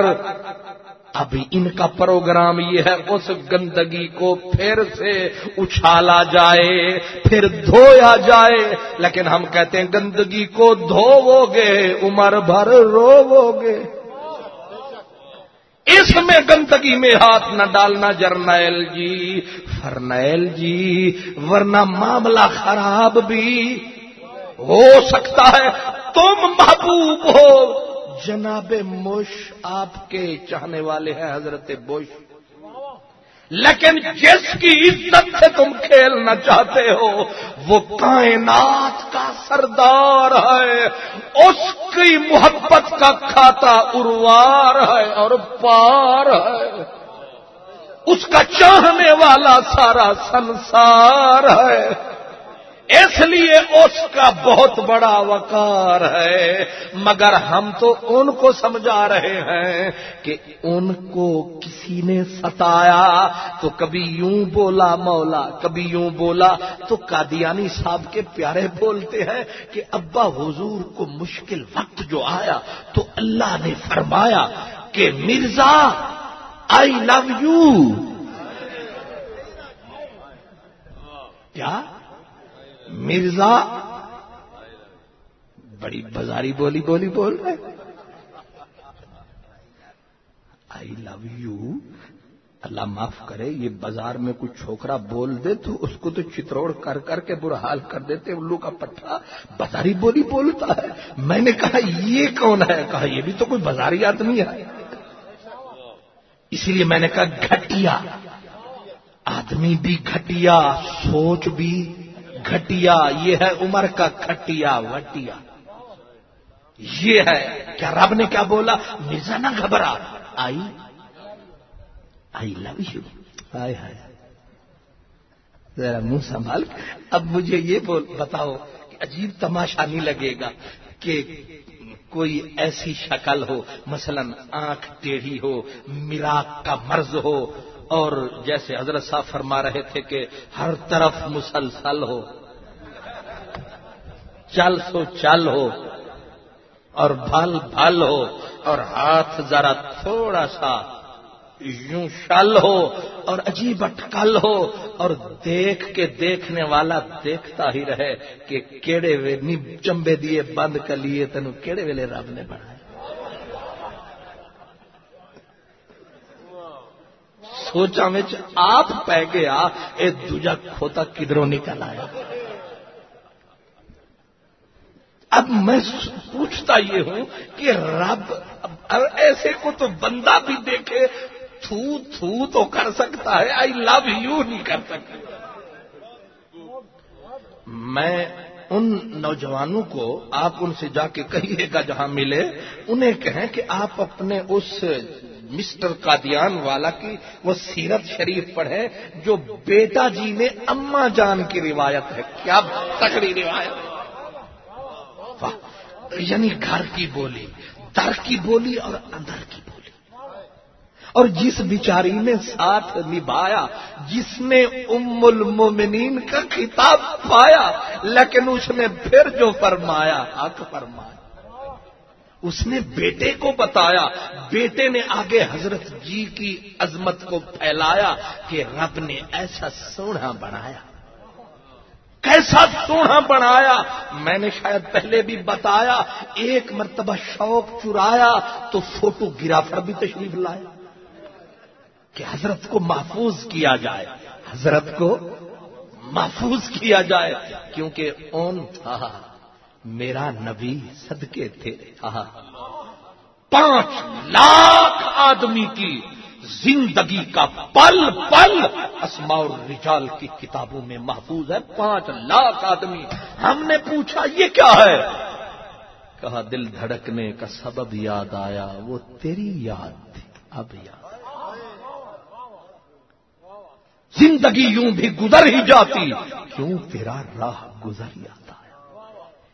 ابھی ان کا پروگرام یہ ہے، اس گندگی کو پھر سے اچھالا جائے، پھر دھویا جائے۔ لیکن ہم کہتے ہیں، گندگی کو دھوو گے عمر بھر رو گے اس میں گندگی میں ہاتھ نہ ڈالنا جرنیل جی فرنیل جی ورنہ معاملہ خراب بھی ہو سکتا ہے۔ تم محبوب ہو۔ جناب مش آپ کے چاہنے والے ہیں حضرت بش لیکن جس کی عزت سے تم کھیلنا چاہتے ہو، وہ کائنات کا سردار ہے۔ اس کی محبت کا کھاتا اروار ہے اور پار ہے۔ اس کا چاہنے والا سارا سنسار ہے۔ اس لیے اس کا بہت بڑا وقار ہے۔ مگر ہم تو ان کو سمجھا رہے ہیں کہ ان کو کسی نے ستایا۔ تو کبھی یوں بولا مولا، کبھی یوں بولا۔ تو قادیانی صاحب کے پیارے بولتے ہیں کہ ابا حضور کو مشکل وقت جو آیا تو اللہ نے فرمایا کہ مرزا آئی لو یو کیا؟ مرزا بڑی بازاری بولی بولی بول رہے آئی لو یو اللہ معاف کرے، یہ بازار میں کچھ چھوکرا بول دے تو اس کو تو چتروڑ کر کر کے برا حال کر دیتے، الو کا پٹھا بازاری بولی بولتا ہے۔ میں نے کہا، یہ کون ہے؟ کہا، یہ بھی تو کوئی بازاری آدمی ہے۔ اسی لیے میں نے کہا، گھٹیا۔ آدمی بھی گھٹیا، سوچ بھی گھٹیا، یہ ہے عمر کا کھٹیا، وٹیا۔ یہ ہے، کیا رب نے کیا بولا؟ مرزا نہ گھبرا۔ آئی؟ I love you. آئے ہائے ذرا منہ سنبھال۔ اب مجھے یہ بول، بتاؤ کہ عجیب تماشا نہیں لگے گا کہ کوئی ایسی شکل ہو، مثلا آنکھ ٹیڑھی ہو، مراق کا مرض ہو اور جیسے حضرت صاحب فرما رہے تھے کہ ہر طرف مسلسل ہو، چل سو چل ہو، اور بھل بھل ہو، اور ہاتھ ذرا تھوڑا سا یوں شل ہو، اور عجیب اٹکل ہو، اور دیکھ کے دیکھنے والا دیکھتا ہی رہے کہ کیڑے وے چمبے دیے بند کر لیے تینوں کیڑے ویلے رب نے بڑھائے سوچا میں آپ پہ گیا، اے دوجا کھوتا کدھروں نکل آیا۔ اب میں پوچھتا یہ ہوں کہ رب ایسے کو تو بندہ بھی دیکھے، تھو تھو تو کر سکتا ہے آئی لو یو نہیں کر سکتا۔ میں ان نوجوانوں کو آپ ان سے جا کے کہیے گا جہاں ملے، انہیں کہیں کہ آپ اپنے اس مسٹر قادیان والا کی وہ سیرت شریف پڑھے جو بیٹا جی نے اما جان کی روایت ہے۔ کیا تکڑی روایت یعنی گھر کی بولی، در کی بولی اور اندر کی بولی۔ اور جس بیچاری نے ساتھ نبھایا، جس نے ام المومنین کا خطاب پایا، لیکن اس نے پھر جو فرمایا، حق فرمایا۔ اس نے بیٹے کو بتایا۔ بیٹے نے آگے حضرت جی کی عظمت کو پھیلایا کہ رب نے ایسا سونا بنایا۔ کیسا سونا بنایا؟ میں نے شاید پہلے بھی بتایا، ایک مرتبہ شوق چرایا تو فوٹو گرافر بھی تشریف لایا کہ حضرت کو محفوظ کیا جائے، حضرت کو محفوظ کیا جائے، کیونکہ اون تھا۔ میرا نبی صدقے تھے۔ پانچ لاکھ آدمی کی زندگی کا پل پل اسماء الرجال کی کتابوں میں محفوظ ہے۔ پانچ لاکھ آدمی۔ ہم نے پوچھا، یہ کیا ہے؟ کہا، دل دھڑکنے کا سبب یاد آیا۔ وہ تیری یاد تھی، اب یاد۔ زندگی یوں بھی گزر ہی جاتی۔ کیوں تیرا راہ گزر جاتا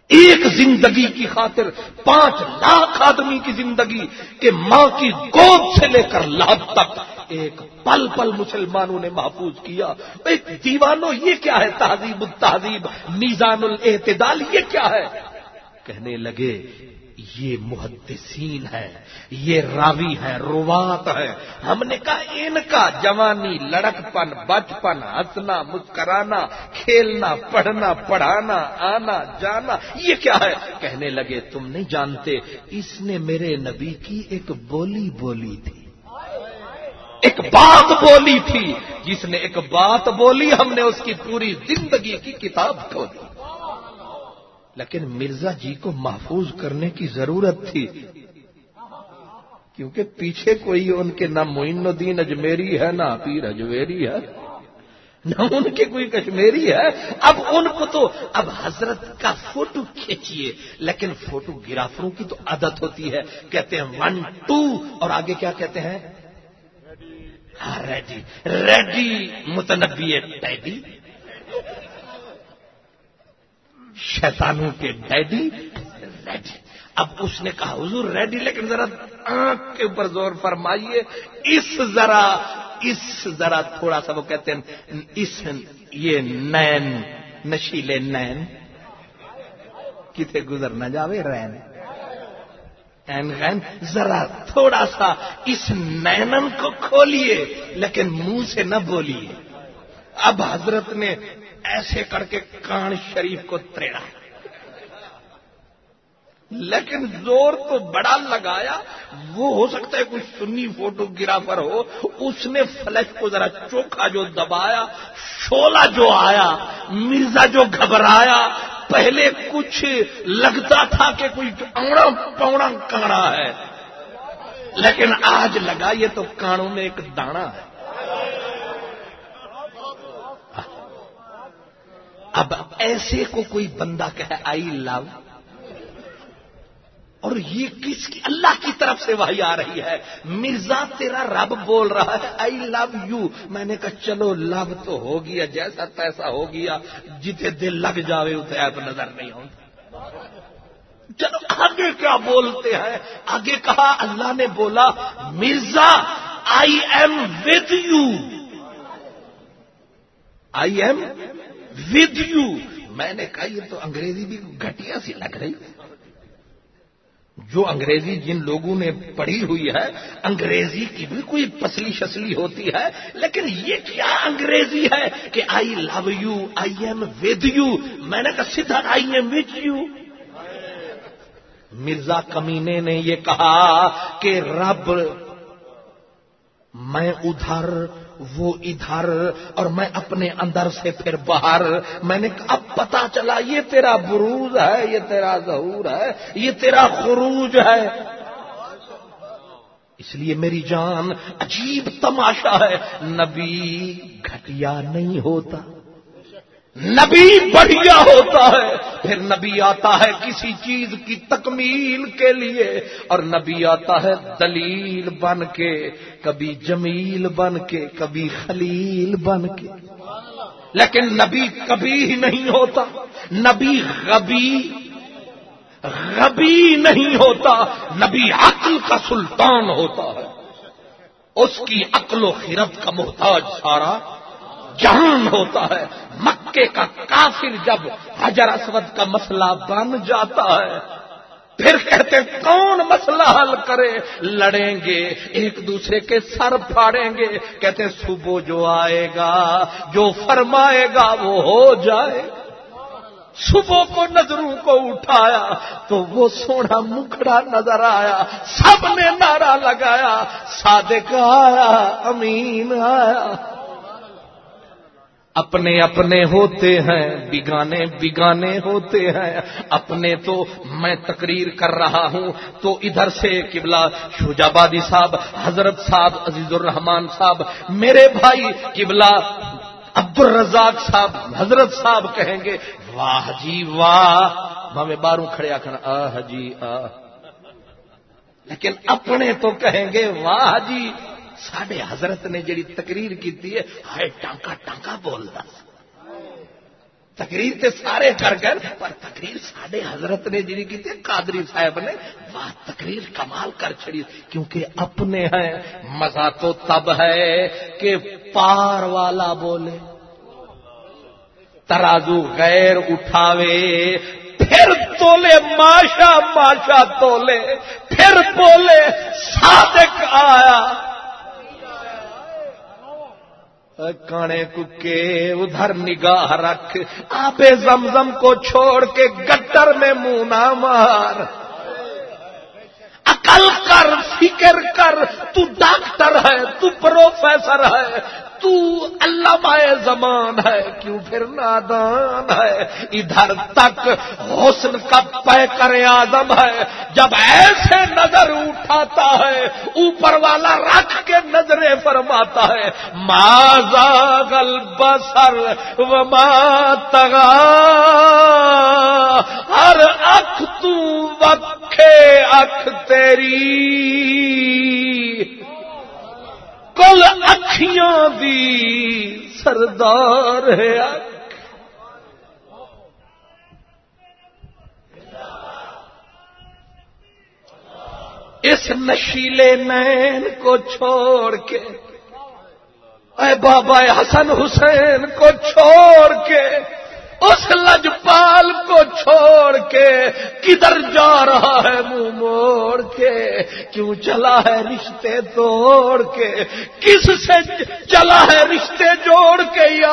ایک زندگی کی خاطر پانچ لاکھ آدمی کی زندگی کے ماں کی گود سے لے کر لاکھ تک ایک پل پل مسلمانوں نے محفوظ کیا۔ ایک دیوانوں، یہ کیا ہے؟ تہذیب التہذیب، میزان الاعتدال، یہ کیا ہے؟ کہنے لگے یہ محدثین ہے یہ راوی ہے روات ہے ہم نے کہا، ان کا جوانی لڑک پن بچپن، ہنسنا، مسکرانا، کھیلنا، پڑھنا، پڑھانا، آنا، جانا، یہ کیا ہے؟ کہنے لگے، تم نہیں جانتے، اس نے میرے نبی کی ایک بولی بولی تھی۔ ایک بات بولی تھی، جس نے ایک بات بولی، ہم نے اس کی پوری زندگی کی کتاب کھولی لیکن مرزا جی کو محفوظ کرنے کی ضرورت تھی۔ کیونکہ پیچھے کوئی ان کے نہ معین الدین اجمیری ہے، نہ پیر اجمیری ہے۔ نہ ان کے کوئی کشمیری ہے۔ اب ان کو تو اب حضرت کا فوٹو کھینچیے۔ لیکن فوٹو گرافروں کی تو عادت ہوتی ہے۔ کہتے ہیں ون ٹو اور آگے کیا کہتے ہیں؟ ہاں ریڈی۔ ریڈی، متنبی ڈیڈی شیطانوں کے ڈیڈی ریڈی۔ اب اس نے کہا، حضور ریڈی، لیکن ذرا آنکھ کے اوپر زور فرمائیے۔ اس ذرا اس ذرا تھوڑا سا وہ کہتے ہیں، اس یہ نین، نشیلے نین۔ کتنے گزر نہ جاوے، رین۔ این غین، ذرا تھوڑا سا اس نینن کو کھولیے، لیکن منہ سے نہ بولیے۔ اب حضرت نے ایسے کر کے کان شریف کو تریڑا۔ لیکن زور تو بڑا لگایا، وہ ہو سکتا ہے کوئی سنی فوٹو گرافر ہو، اس نے فلش کو ذرا چوکھا جو دبایا شولا جو آیا، مرزا جو گھبرایا، پہلے کچھ لگتا تھا کہ کوئی اوڑا پوڑا کاڑا ہے، لیکن آج لگا یہ تو کانوں میں ایک دانا ہے۔ اب ایسے کو کوئی بندہ کہ آئی لو۔ اور یہ کس کی اللہ کی طرف سے وہی آ رہی ہے۔ مرزا تیرا رب بول رہا ہے، آئی لو یو۔ میں نے کہا، چلو، لو تو ہو گیا، جیسا تیسا ہو گیا۔ جتنے دل لگ جاوے اسے آپ نظر نہیں ہوتا چلو، آگے کیا بولتے ہیں؟ آگے کہا، اللہ نے بولا، Mirza, I am with you. I am with you میں نے کہا، یہ تو انگریزی بھی گھٹیا سی لگ رہی جو انگریزی جن لوگوں نے پڑھی ہوئی ہے، انگریزی کی بھی کوئی پسلی شسلی ہوتی ہے، لیکن یہ کیا انگریزی ہے کہ I love you I am with you میں نے کہا سیدھا I am with you Mirza کمینے نے یہ کہا کہ رب، میں ادھر وہ ادھر اور میں اپنے اندر سے پھر باہر۔ میں نے اب پتا چلا، یہ تیرا بروز ہے، یہ تیرا ظہور ہے، یہ تیرا خروج ہے۔ اس لیے میری جان عجیب تماشا ہے۔ نبی، گھٹیا نہیں ہوتا۔ نبی بڑھیا ہوتا ہے، پھر نبی آتا ہے کسی چیز کی تکمیل کے لیے، اور نبی آتا ہے دلیل بن کے، کبھی جمیل بن کے، کبھی خلیل بن کے۔ لیکن نبی کبھی ہی نہیں ہوتا، نبی غبی غبی نہیں ہوتا، نبی عقل کا سلطان ہوتا ہے۔ اس کی عقل و خرد کا محتاج سارا جہان ہوتا ہے۔ مکے کا کافر جب حجر اسود کا مسئلہ بن جاتا ہے، پھر کہتے کون مسئلہ حل کرے؟ لڑیں گے، ایک دوسرے کے سر پھاڑیں گے۔ کہتے صبح جو آئے گا، جو فرمائے گا، وہ ہو جائے۔ صبح کو نظروں کو اٹھایا تو وہ سونا مکھڑا نظر آیا۔ سب نے نعرہ لگایا، صادق آیا، امین آیا۔ اپنے اپنے ہوتے ہیں بگانے بگانے ہوتے ہیں۔ اپنے تو میں تقریر کر رہا ہوں۔ تو ادھر سے قبلہ شوجابادی صاحب، حضرت صاحب عزیز الرحمان صاحب، میرے بھائی قبلہ عبد الرزاق صاحب، حضرت صاحب کہیں گے، واہ جی واہ! ہمیں باروں کھڑے آخر آ جی آ لیکن اپنے تو کہیں گے، واہ جی! سڈے حضرت نے جڑی تقریر کی ہائے ٹانکا ٹانکا بولتا تقریر تے سارے کر گئے پر تقریر سڈے حضرت نے جڑی کی قادری صاحب نے، واہ، تقریر کمال کر چڑی کیونکہ اپنے ہیں، مزہ تو تب ہے کہ پار والا بولے۔ ترازو غیر اٹھاوے، پھر تولے ماشا ماشا تولے۔ پھر بولے، صادق آیا۔ کانے ککے، ادھر نگاہ رکھ۔ آپ زمزم کو چھوڑ کے گٹر میں منہ نہ مار۔ عقل کر، فکر کر، تو ڈاکٹر ہے، تو پروفیسر ہے۔ تو علامہ زمان ہے، کیوں پھر نادان ہے؟ ادھر تک حسن کا پے کر آدم ہے، جب ایسے نظر اٹھاتا ہے، اوپر والا رکھ کے نظریں فرماتا ہے ماضا گل بسر و ماتگا ہر اکھ تو وکھے اکھ تیری۔ کل اکھیاں دی سردار ہے اس نشیلے نین کو چھوڑ کے، اے بابا حسن حسین کو چھوڑ کے اس لجپال کو چھوڑ کے کدھر جا رہا ہے منہ موڑ کے؟ کیوں چلا ہے رشتے توڑ کے؟ کس سے چلا ہے رشتے جوڑ کے یا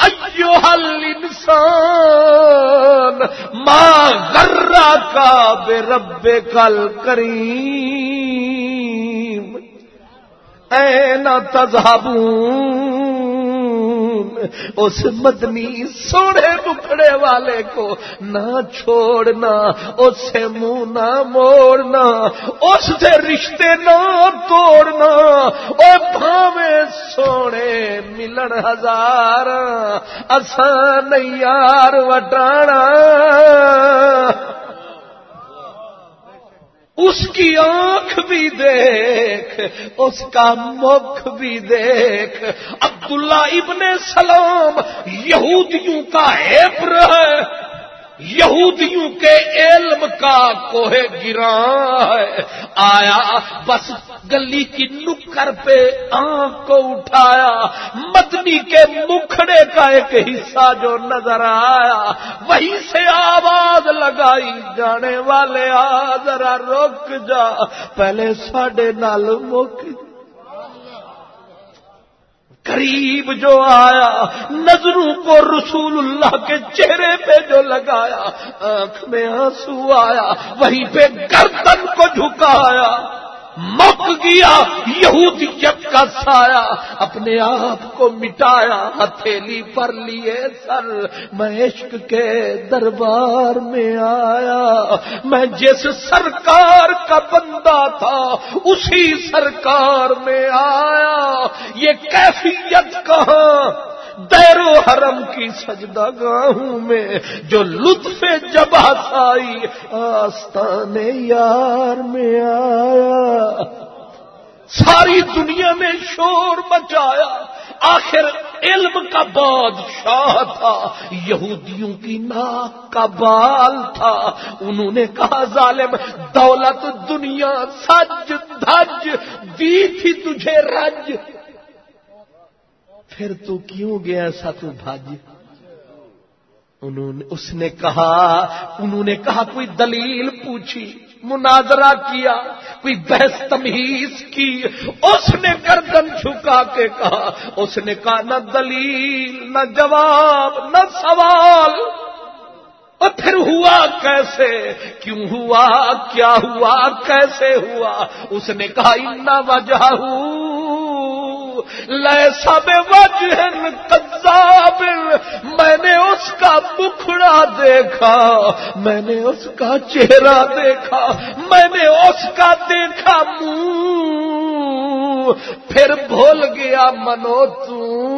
ایو حل انسان ماں گرا کا بے رب کل کریم۔ اے نہ تذہبون اس مدنی سوڑے بکڑے والے کو نہ چھوڑنا اس سے منہ نہ موڑنا، اس سے رشتے نہ توڑنا۔ بھاوے سونے، ملن ہزار آسان یار وٹانا۔ اس کی آنکھ بھی دیکھ، اس کا مکھ بھی دیکھ۔ عبداللہ ابن سلام یہودیوں کا ہیپر ہے۔ یہودیوں کے علم کا کوہ گرا ہے۔ آیا، بس گلی کی نکر پہ آنکھ کو اٹھایا۔ مدنی کے مکھڑے کا ایک حصہ جو نظر آیا، وہیں سے آواز لگائی۔ جانے والے آ ذرا رک جا۔ پہلے ساڈے نال مک قریب جو آیا، نظروں کو رسول اللہ کے چہرے پہ جو لگایا، آنکھ میں آنسو آیا، وہیں پہ گردن کو جھکایا۔ مک گیا یہودیت کا سایہ اپنے آپ کو مٹایا، ہتھیلی پر لیے سر۔ میں عشق کے دربار میں آیا، میں جس سرکار کا بندہ تھا، اسی سرکار میں آیا۔ یہ کیفیت کہاں؟ دیر و حرم کی سجدہ گاہوں میں جو لطف جب آئی آستان یار میں آیا۔ ساری دنیا میں شور مچایا۔ آخر علم کا بادشاہ تھا۔ یہودیوں کی ناک کا بال تھا۔ انہوں نے کہا، ظالم، دولت دنیا، سج، دھج، دی تھی تجھے رج۔ پھر تو کیوں گیا سا تو بھاج انہوں اس نے کہا، انہوں نے کہا کوئی دلیل پوچھی، مناظرہ کیا، کوئی بحث تمہیز کی۔ اس نے گردن جھکا کے کہا، اس نے کہا، نہ دلیل، نہ جواب، نہ سوال۔ اور پھر ہوا کیسے؟ کیوں ہوا؟ کیا ہوا؟ کیسے ہوا؟ اس نے کہا اتنا وجہ لے سب وجہ کذاب میں نے اس کا بکھڑا دیکھا، میں نے اس کا چہرہ دیکھا، میں نے اس کا دیکھا منہ، پھر بھول گیا منو تو۔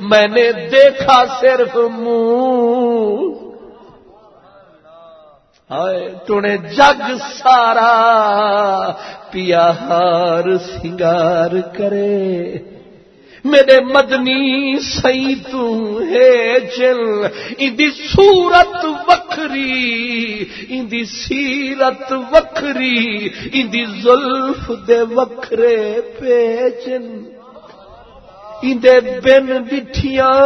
میں نے دیکھا صرف منہ۔ تونے جگ سارا پیا ہار سنگار کرے۔ میرے مدنی سی ہے چل اندی سورت وکری اندی سیرت وکری اندی زلف دے وکرے پیچن۔ اندے بن بٹھیاں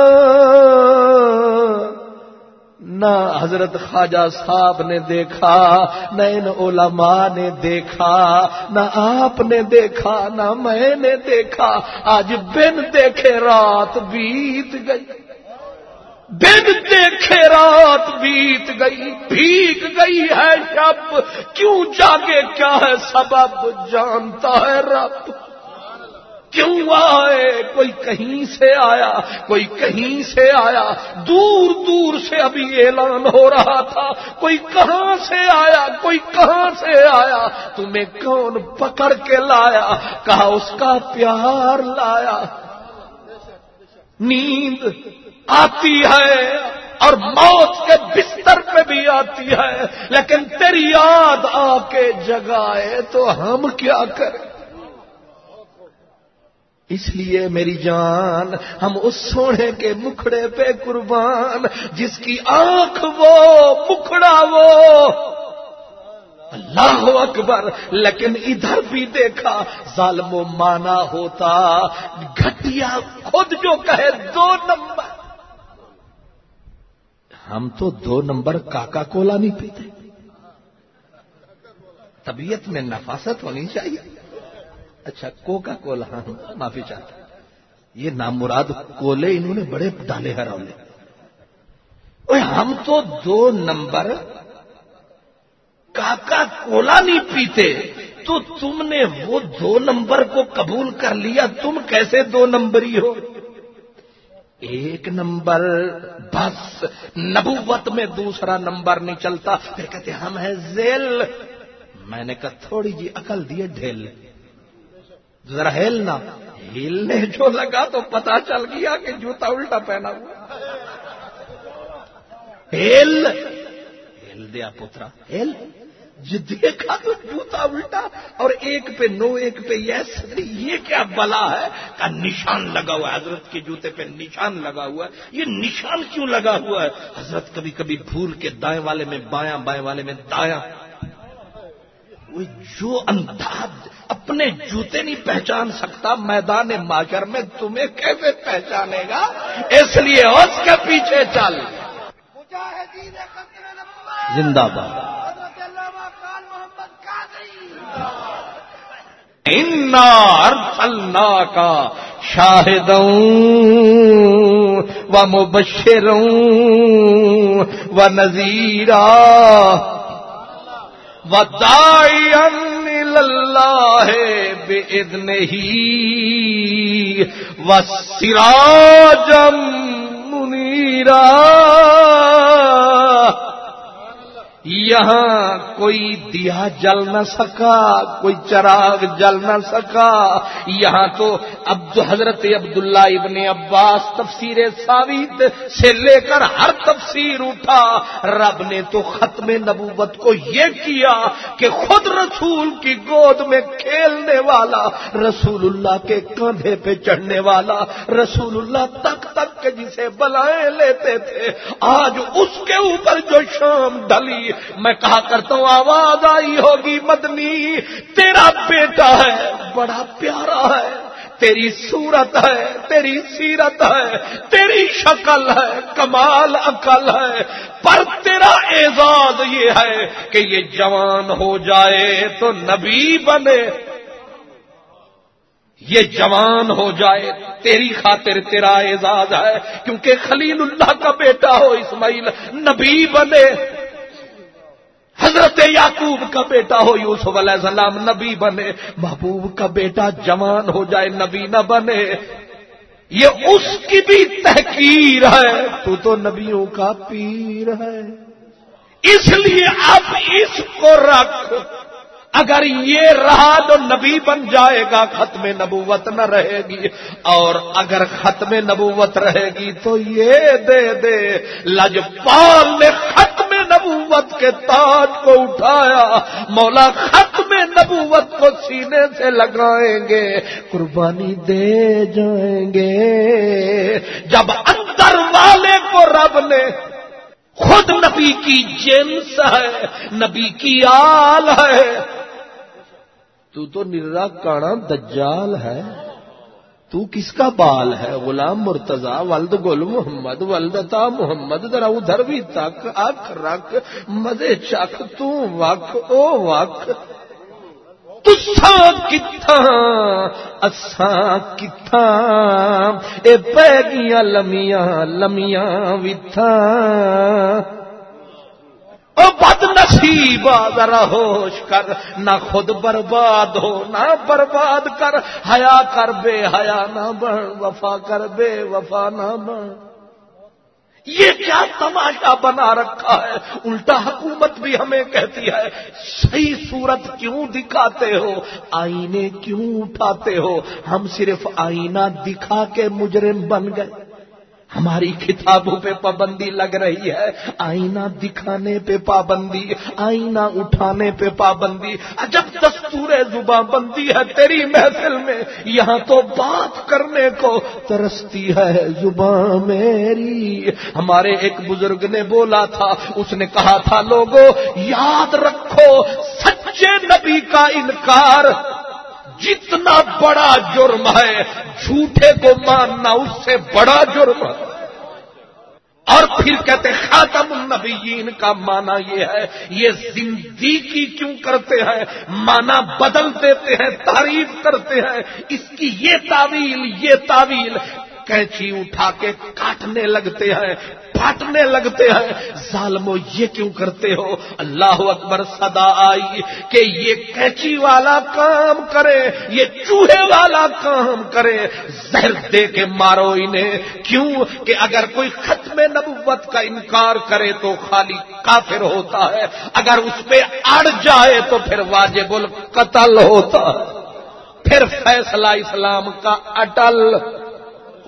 نہ حضرت خواجہ صاحب نے دیکھا، نہ ان علماء نے دیکھا، نہ آپ نے دیکھا، نہ میں نے دیکھا۔ آج بن دیکھے رات بیت گئی۔ دن دیکھے رات بیت گئی۔ بھیگ گئی ہے شب کیوں جاگے؟ کیا ہے سبب؟ جانتا ہے رب۔ کیوں آئے؟ کوئی کہیں سے آیا، کوئی کہیں سے آیا۔ دور دور سے ابھی اعلان ہو رہا تھا۔ کوئی کہاں سے آیا، کوئی کہاں سے آیا۔ تمہیں کون پکڑ کے لایا؟ کہا اس کا پیار لایا۔ نیند آتی ہے اور موت کے بستر پہ بھی آتی ہے۔ لیکن تیری یاد آ کے جگائے تو ہم کیا کریں؟ اس لیے میری جان، ہم اس سونے کے مکھڑے پہ قربان، جس کی آنکھ وہ مکھڑا وہ۔ اللہ اکبر، لیکن ادھر بھی دیکھا، ظالم و مانا ہوتا۔ گھٹیا خود جو کہے دو نمبر۔ ہم تو دو نمبر کاکا کولا نہیں پیتے۔ طبیعت میں نفاست ہونی چاہیے۔ اچھا کوکا کولا ہاں،, ہاں معافی چاہتا یہ نام مراد کولے انہوں نے بڑے ڈالے ہرولے ہم تو دو نمبر کاکا کولا نہیں پیتے۔ تو تم نے وہ دو نمبر کو قبول کر لیا، تم کیسے دو نمبری ہو؟ ایک نمبر بس، نبوت میں دوسرا نمبر نہیں چلتا۔ پھر کہتے ہم ہیں زیل میں نے کہا، تھوڑی جی عقل دیے، ڈھیل۔ ذرا ہیلنا ہلنے جو لگا تو پتا چل گیا کہ جوتا الٹا پہنا ہوا۔ ہیل۔ ہیل دیا پترا، ہیل۔ جی دیکھا تو جوتا الٹا اور ایک پہ نو، ایک پہ یس۔ یہ کیا بلا ہے؟ کا نشان لگا ہوا ہے۔ حضرت کے جوتے پہ نشان لگا ہوا ہے۔ یہ نشان کیوں لگا ہوا ہے؟ حضرت کبھی کبھی بھول کے دائیں والے میں بایاں، بائیں والے میں دایاں۔ وہ جو انداز اپنے جوتے نہیں پہچان سکتا، میدان ماجر میں تمہیں کیسے پہچانے گا؟ اس لیے اس کے پیچھے چل۔ زندہ باد۔ ارسلنا کا شاہدوں و مبشروں و نذیرہ اللہ بے ادن ہی و سراجم منیرا۔ یہاں کوئی دیا جل نہ سکا، کوئی چراغ جل نہ سکا۔ یہاں تو عبد حضرت عبداللہ ابن عباس تفسیر ساوید سے لے کر ہر تفسیر اٹھا۔ رب نے تو ختم نبوت کو یہ کیا کہ خود رسول کی گود میں کھیلنے والا، رسول اللہ کے کاندھے پہ چڑھنے والا، رسول اللہ تک تک کے جسے بلائیں لیتے تھے۔ آج اس کے اوپر جو شام ڈلی، میں کہا کرتا ہوں آواز آئی ہوگی مدنی، تیرا بیٹا ہے، بڑا پیارا ہے، تیری صورت ہے، تیری سیرت ہے، تیری شکل ہے، کمال عقل ہے، پر تیرا اعزاز یہ ہے کہ یہ جوان ہو جائے تو نبی بنے۔ یہ جوان ہو جائے، تیری خاطر تیرا اعزاز ہے، کیونکہ خلیل اللہ کا بیٹا ہو اسماعیل نبی بنے۔ حضرت یعقوب کا بیٹا ہو، یوسف علیہ السلام نبی بنے۔ محبوب کا بیٹا جوان ہو جائے، نبی نہ بنے۔ یہ اس کی بھی تحقیر ہے۔ تو تو نبیوں کا پیر ہے۔ اس لیے اب اس کو رکھ۔ اگر یہ رہا تو نبی بن جائے گا، ختم نبوت نہ رہے گی۔ اور اگر ختم نبوت رہے گی تو یہ دے دے۔ لجپال نے ختم نبوت کے تاج کو اٹھایا، مولا ختم نبوت کو سینے سے لگائیں گے، قربانی دے جائیں گے۔ جب اندر والے کو رب نے خود نبی کی جنس ہے، نبی کی آل ہے، تو تو نرا کانا دجال ہے۔ تو کس کا بال ہے؟ غلام مرتضی، ولد گل محمد، ولدتا محمد، ذرا ادھر بھی تک اک رکھ، مزے چک تو وق او وق تساں کتھا اساں کتھا اے لمیاں لمیاں وتھا او بد نصیب ذرا ہوش کر، نہ خود برباد ہو، نہ برباد کر۔ حیا کر بے حیا، نہ بن وفا کر بے وفا، نہ بن یہ کیا تماشا بنا رکھا ہے؟ الٹا حکومت بھی ہمیں کہتی ہے، صحیح صورت کیوں دکھاتے ہو؟ آئینے کیوں اٹھاتے ہو؟ ہم صرف آئینہ دکھا کے مجرم بن گئے۔ ہماری کتابوں پہ پابندی لگ رہی ہے۔ آئینہ دکھانے پہ پابندی، آئینہ اٹھانے پہ پابندی۔ جب دستور زباں بندی ہے تیری محفل میں۔ یہاں تو بات کرنے کو ترستی ہے زباں میری۔ ہمارے ایک بزرگ نے بولا تھا، اس نے کہا تھا لوگوں یاد رکھو، سچے نبی کا انکار جتنا بڑا جرم ہے، جھوٹے کو ماننا اس سے بڑا جرم ہے۔ اور پھر کہتے خاتم النبیین کا مانا یہ ہے، یہ زندگی کیوں کرتے ہیں؟ مانا بدل دیتے ہیں، تعریف کرتے ہیں۔ اس کی یہ تعویل یہ تعویل کینچی اٹھا کے کاٹنے لگتے ہیں، پھاٹنے لگتے ہیں۔ ظالمو، یہ کیوں کرتے ہو؟ اللہ اکبر صدا آئی کہ یہ کینچی والا کام کرے، یہ چوہے والا کام کرے۔ زہر دے کے مارو انہیں۔ کیوں؟ کہ اگر کوئی ختم نبوت کا انکار کرے تو خالی کافر ہوتا ہے۔ اگر اس پہ اڑ جائے تو پھر واجب القتل ہوتا ہے۔ پھر فیصلہ اسلام کا اٹل۔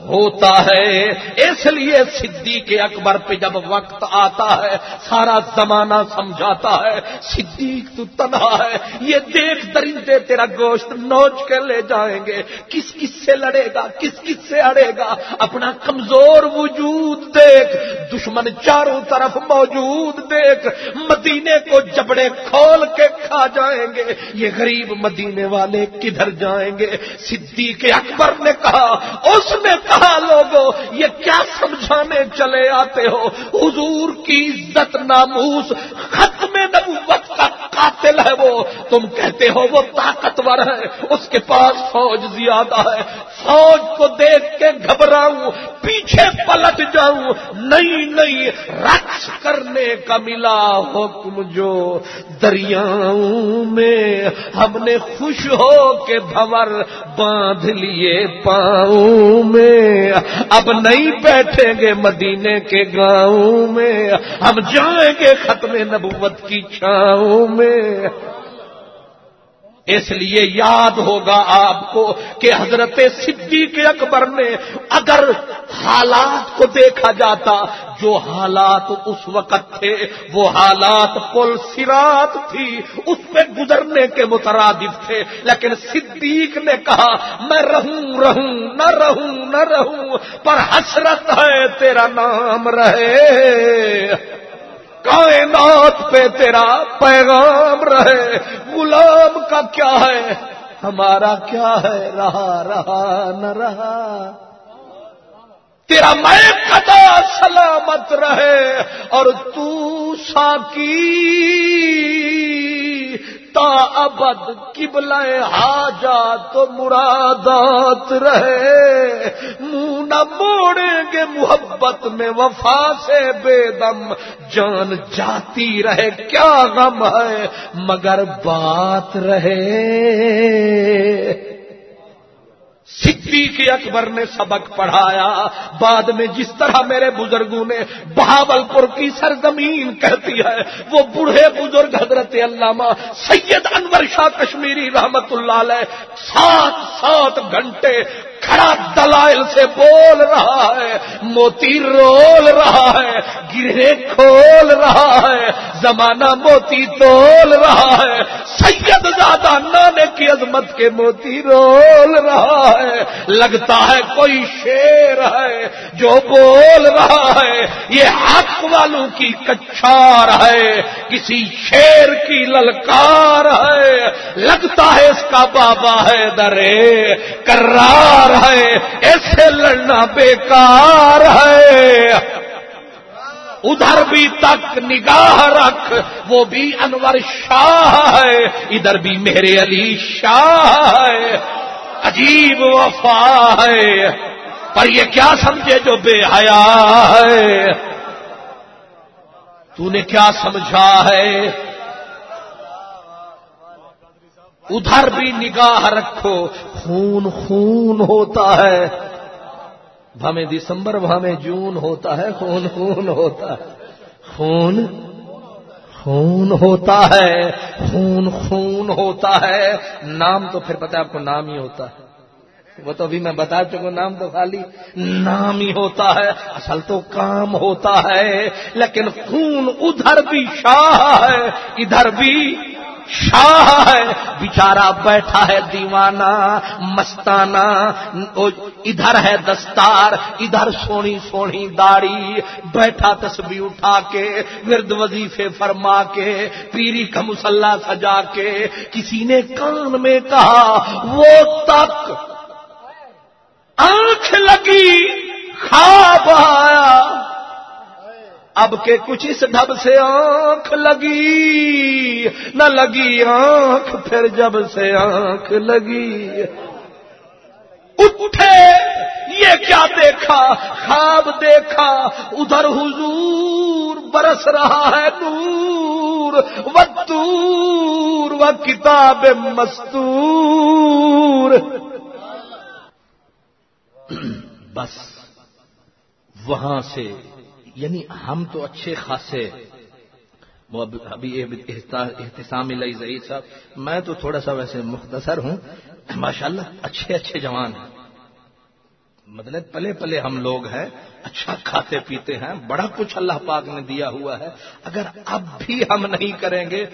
ہوتا ہے۔ اس لیے صدیق اکبر پہ جب وقت آتا ہے، سارا زمانہ سمجھاتا ہے، صدیق تو تنہا ہے۔ یہ دیکھ درندے تیرا گوشت نوچ کے لے جائیں گے۔ کس کس سے لڑے گا، کس کس سے اڑے گا؟ اپنا کمزور وجود دیکھ۔ دشمن چاروں طرف موجود دیکھ۔ مدینے کو جبڑے کھول کے کھا جائیں گے۔ یہ غریب مدینے والے کدھر جائیں گے؟ صدیق اکبر نے کہا، اس نے کہا کہا لوگوں یہ کیا سمجھانے چلے آتے ہو؟ حضور کی عزت ناموس ختم نبوت کا قاتل ہے وہ۔ تم کہتے ہو وہ طاقتور ہے، اس کے پاس فوج زیادہ ہے۔ فوج کو دیکھ کے گھبراؤں، پیچھے پلٹ جاؤں۔ نہیں نہیں رقص کرنے کا ملا حکم جو دریاؤں میں ہم نے خوش ہو کے بھور باندھ لیے پاؤں میں۔ اب نہیں بیٹھیں گے مدینے کے گاؤں میں ہم جائیں گے ختم نبوت کی چھاؤں میں۔ اس لیے یاد ہوگا آپ کو کہ حضرت صدیق اکبر نے اگر حالات کو دیکھا جاتا، جو حالات اس وقت تھے، وہ حالات پل سرات تھی، اس پہ گزرنے کے مترادف تھے۔ لیکن صدیق نے کہا، میں رہوں رہوں، نہ رہوں نہ رہوں، پر حسرت ہے، تیرا نام رہے۔ کائنات پہ تیرا پیغام رہے، غلام کا کیا ہے؟ ہمارا کیا ہے؟ رہا رہا، نہ رہا۔ تیرا میں قدا سلامت رہے اور تو ساکی تا ابد قبلہ حاجا تو مرادات رہے۔ منہ نہ موڑیں گے محبت میں وفا سے بے دم۔ جان جاتی رہے، کیا غم ہے؟ مگر بات رہے۔ صدیق اکبر نے سبق پڑھایا۔ بعد میں جس طرح میرے بزرگوں نے بہاول پور کی سرزمین کہتی ہے، وہ بوڑھے بزرگ حضرت علامہ سید انور شاہ کشمیری رحمت اللہ علیہ سات سات گھنٹے کھڑا دلائل سے بول رہا ہے، موتی رول رہا ہے گرے کھول رہا ہے، زمانہ موتی تول رہا ہے، سید زیادہ نانے کی عظمت کے موتی رول رہا ہے۔ لگتا ہے کوئی شیر ہے جو بول رہا ہے۔ یہ حق والوں کی کچھار ہے، کسی شیر کی للکار ہے۔ لگتا ہے اس کا بابا ہے درے کرار ہے، ایسے لڑنا بیکار ہے۔ ادھر بھی تک نگاہ رکھ، وہ بھی انور شاہ ہے۔ ادھر بھی میرے علی شاہ ہے۔ عجیب وفا ہے۔ پر یہ کیا سمجھے جو بے حیا ہے؟ تو نے کیا سمجھا ہے؟ ادھر بھی نگاہ رکھو، خون خون ہوتا ہے۔ بھامے دسمبر بھامے جون ہوتا ہے، خون خون ہوتا ہے۔ خون خون ہوتا ہے، خون خون ہوتا ہے۔ نام تو پھر پتا آپ کو نام ہی ہوتا ہے۔ وہ تو ابھی میں بتا چکا نام تو خالی نام ہی ہوتا ہے۔ اصل تو کام ہوتا ہے، لیکن خون ادھر بھی شاہ ہے، ادھر بھی شاہ ہے بیچارہ بیٹھا ہے دیوانہ، مستانہ ادھر ہے دستار، ادھر سونی سونی داڑھی، بیٹھا تسبیح اٹھا کے ورد وظیفے فرما کے، پیری کا مسلح سجا کے، کسی نے کان میں کہا، وہ تک آنکھ لگی، خواب آیا۔ اب کے کچھ اس ڈھب سے آنکھ لگی، نہ لگی آنکھ، پھر جب سے آنکھ لگی۔ اٹھے، یہ کیا دیکھا؟ خواب دیکھا، ادھر حضور برس رہا ہے نور۔ و دور و کتاب مستور۔ بس، وہاں سے یعنی ہم تو اچھے خاصے ابھی احتسام ضعید صاحب، میں تو تھوڑا سا ویسے مختصر ہوں۔ ماشاءاللہ، اچھے اچھے جوان ہیں۔ مطلب پلے پلے ہم لوگ ہیں اچھا کھاتے پیتے ہیں، بڑا کچھ اللہ پاک نے دیا ہوا ہے۔ اگر اب بھی ہم نہیں کریں گے،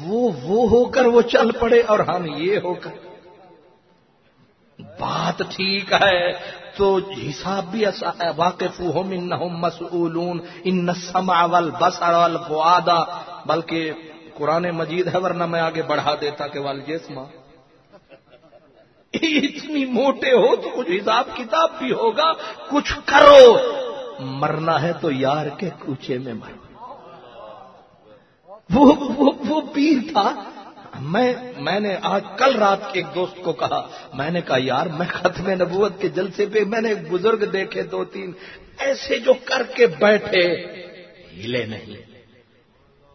وہ وہ ہو کر وہ چل پڑے اور ہم یہ ہو کر۔ بات ٹھیک ہے تو حساب بھی واقف مسئولون ان سما والبصر والفؤاد. بلکہ قرآن مجید ہے ورنہ میں آگے بڑھا دیتا کہ والجسم. اتنی موٹے ہو تو کچھ حساب کتاب بھی ہوگا کچھ کرو. مرنا ہے تو یار کے کوچے میں مرو. وہ, وہ, وہ پیر تھا میں میں نے آج کل رات کے ایک دوست کو کہا، میں نے کہا، یار، میں ختم نبوت کے جلسے پہ میں نے بزرگ دیکھے دو تین، ایسے جو کر کے بیٹھے، ہلے نہیں۔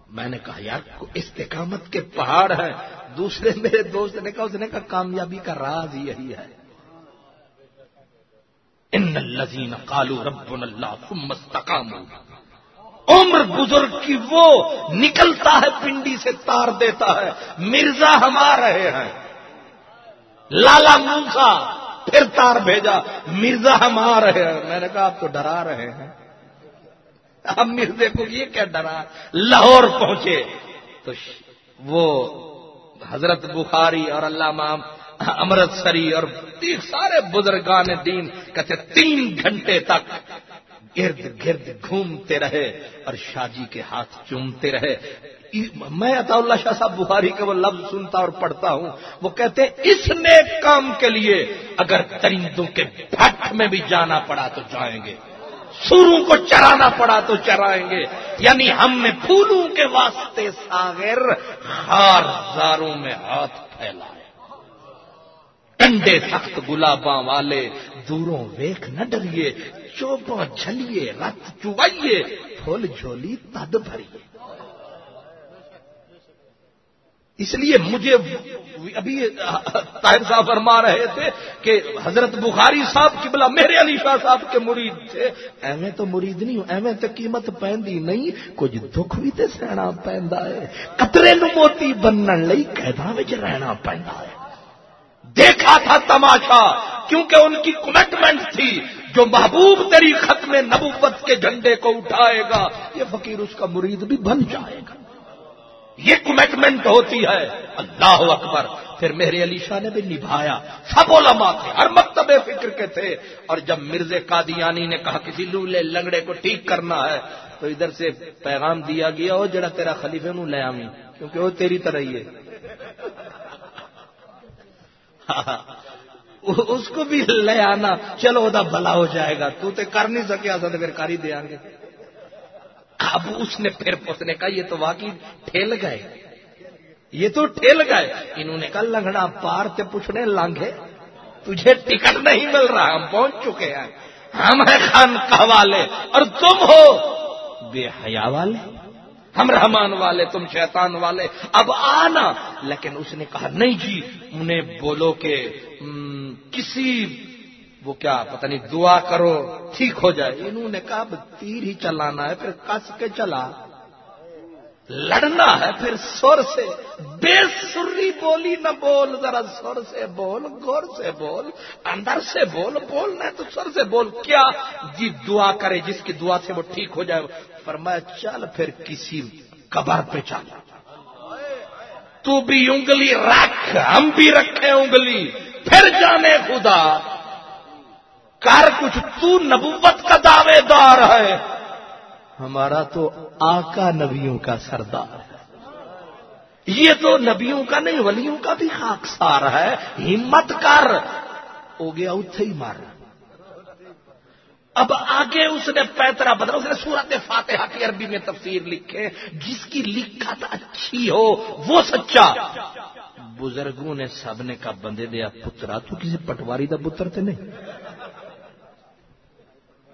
میں نے کہا، یار استقامت کے پہاڑ ہیں۔ دوسرے میرے دوست نے کہا، اس نے کہا، کامیابی کا راز یہی ہے۔ ان الذین قالوا ربنا اللہ ثم استقاموا۔ عمر بزرگ کی وہ نکلتا ہے پنڈی سے تار دیتا ہے، مرزا ہم آ رہے ہیں۔ لالا موسا پھر تار بھیجا، مرزا ہم آ رہے ہیں۔ میں نے کہا، آپ تو ڈرا رہے ہیں۔ اب مرزے کو یہ کیا ڈرا؟ لاہور پہنچے۔ تو وہ حضرت بخاری اور علامہ امرت سری اور سارے بزرگان دین کہتے تین گھنٹے تک ارد گرد گھومتے رہے اور شاہ جی کے ہاتھ چومتے رہے۔ میں عطا اللہ شاہ صاحب بخاری کے وہ لفظ سنتا اور پڑھتا ہوں۔ وہ کہتے اس نیک کام کے لیے اگر درندوں کے بھٹ میں بھی جانا پڑا تو جائیں گے۔ سوروں کو چرانا پڑا تو چرائیں گے۔ یعنی ہم نے پھولوں کے واسطے ساغر ہار زاروں میں ہاتھ پھیلائے۔ ٹنڈے سخت گلاباں والے دوروں ویک نہ ڈریے۔ چوپوں جھلیے رت چوائیے پھول جھولی تد بھریے۔ اس لیے مجھے ابھی طاہر صاحب فرما رہے تھے کہ حضرت بخاری صاحب کی بلا میرے علی شاہ صاحب کے مرید تھے۔ ایویں تو مرید نہیں ہوں، ایویں تو قیمت پہندی نہیں، کچھ دکھ بھی تو سہنا پہنتا ہے۔ قطرے نو موتی بننے لئی قیدا رہنا پہنتا ہے۔ دیکھا تھا تماشا، کیونکہ ان کی کمٹمنٹ تھی۔ جو محبوب تیری ختم نبوت کے جھنڈے کو اٹھائے گا، یہ فقیر اس کا مرید بھی بن جائے گا۔ یہ کمٹمنٹ ہوتی ہے۔ اللہ اکبر۔ پھر میرے علی شاہ نے بھی نبھایا۔ سب علماء تھے، ہر مکتب فکر کے تھے۔ اور جب مرزے قادیانی نے کہا کسی لولے لنگڑے کو ٹھیک کرنا ہے، تو ادھر سے پیغام دیا گیا وہ جڑا تیرا خلیفے نو لے آمی کیونکہ وہ تیری طرح ہی ہے۔ ہاں، ہاں۔ اس کو بھی لے آنا چلو وہ بلا ہو جائے گا۔ تو تے کر نہیں سکے تو پھر کر ہی دیا گے۔ اب اس نے پھر پوچھنے کہا یہ تو واقعی ٹھیل گئے۔ یہ تو ٹھیل گئے۔ انہوں نے کہا، لنگڑا پار تے پوچھنے لانگے تجھے ٹکٹ نہیں مل رہا، ہم پہنچ چکے ہیں۔ ہم ہیں خان والے، اور تم ہو بے حیا والے۔ ہم رحمان والے، تم شیطان والے۔ اب آنا۔ لیکن اس نے کہا، نہیں جی انہیں بولو کہ کسی وہ کیا پتہ نہیں، دعا کرو، ٹھیک ہو جائے۔ انہوں نے کہا تیر ہی چلانا ہے، پھر کس کے چلا؟ لڑنا ہے، پھر سور سے۔ بے سری بولی نہ بول، ذرا سور سے بول، غور سے بول، اندر سے بول، بولنا ہے تو سر سے بول۔ کیا جی دعا کرے، جس کی دعا سے وہ ٹھیک ہو جائے۔ فرمایا، چل پھر کسی قبر پہ چل۔ تو بھی انگلی رکھ، ہم بھی رکھے انگلی۔ پھر جانے خدا کر کچھ تو نبوت کا دعوے دار ہے۔ ہمارا تو آقا نبیوں کا سردار ہے۔ یہ تو نبیوں کا نہیں ولیوں کا بھی خاک سار ہے۔ ہمت کر۔ ہو گیا اتھے ہی مار اب آگے اس نے پیترا بدلا اس نے سورت فاتحہ کی عربی میں تفسیر لکھے جس کی لکھت اچھی ہو وہ سچا۔ بزرگوں نے سب نے کہا بندے دیا پترا، تو کسی پٹواری دا پتر تھے نہیں؟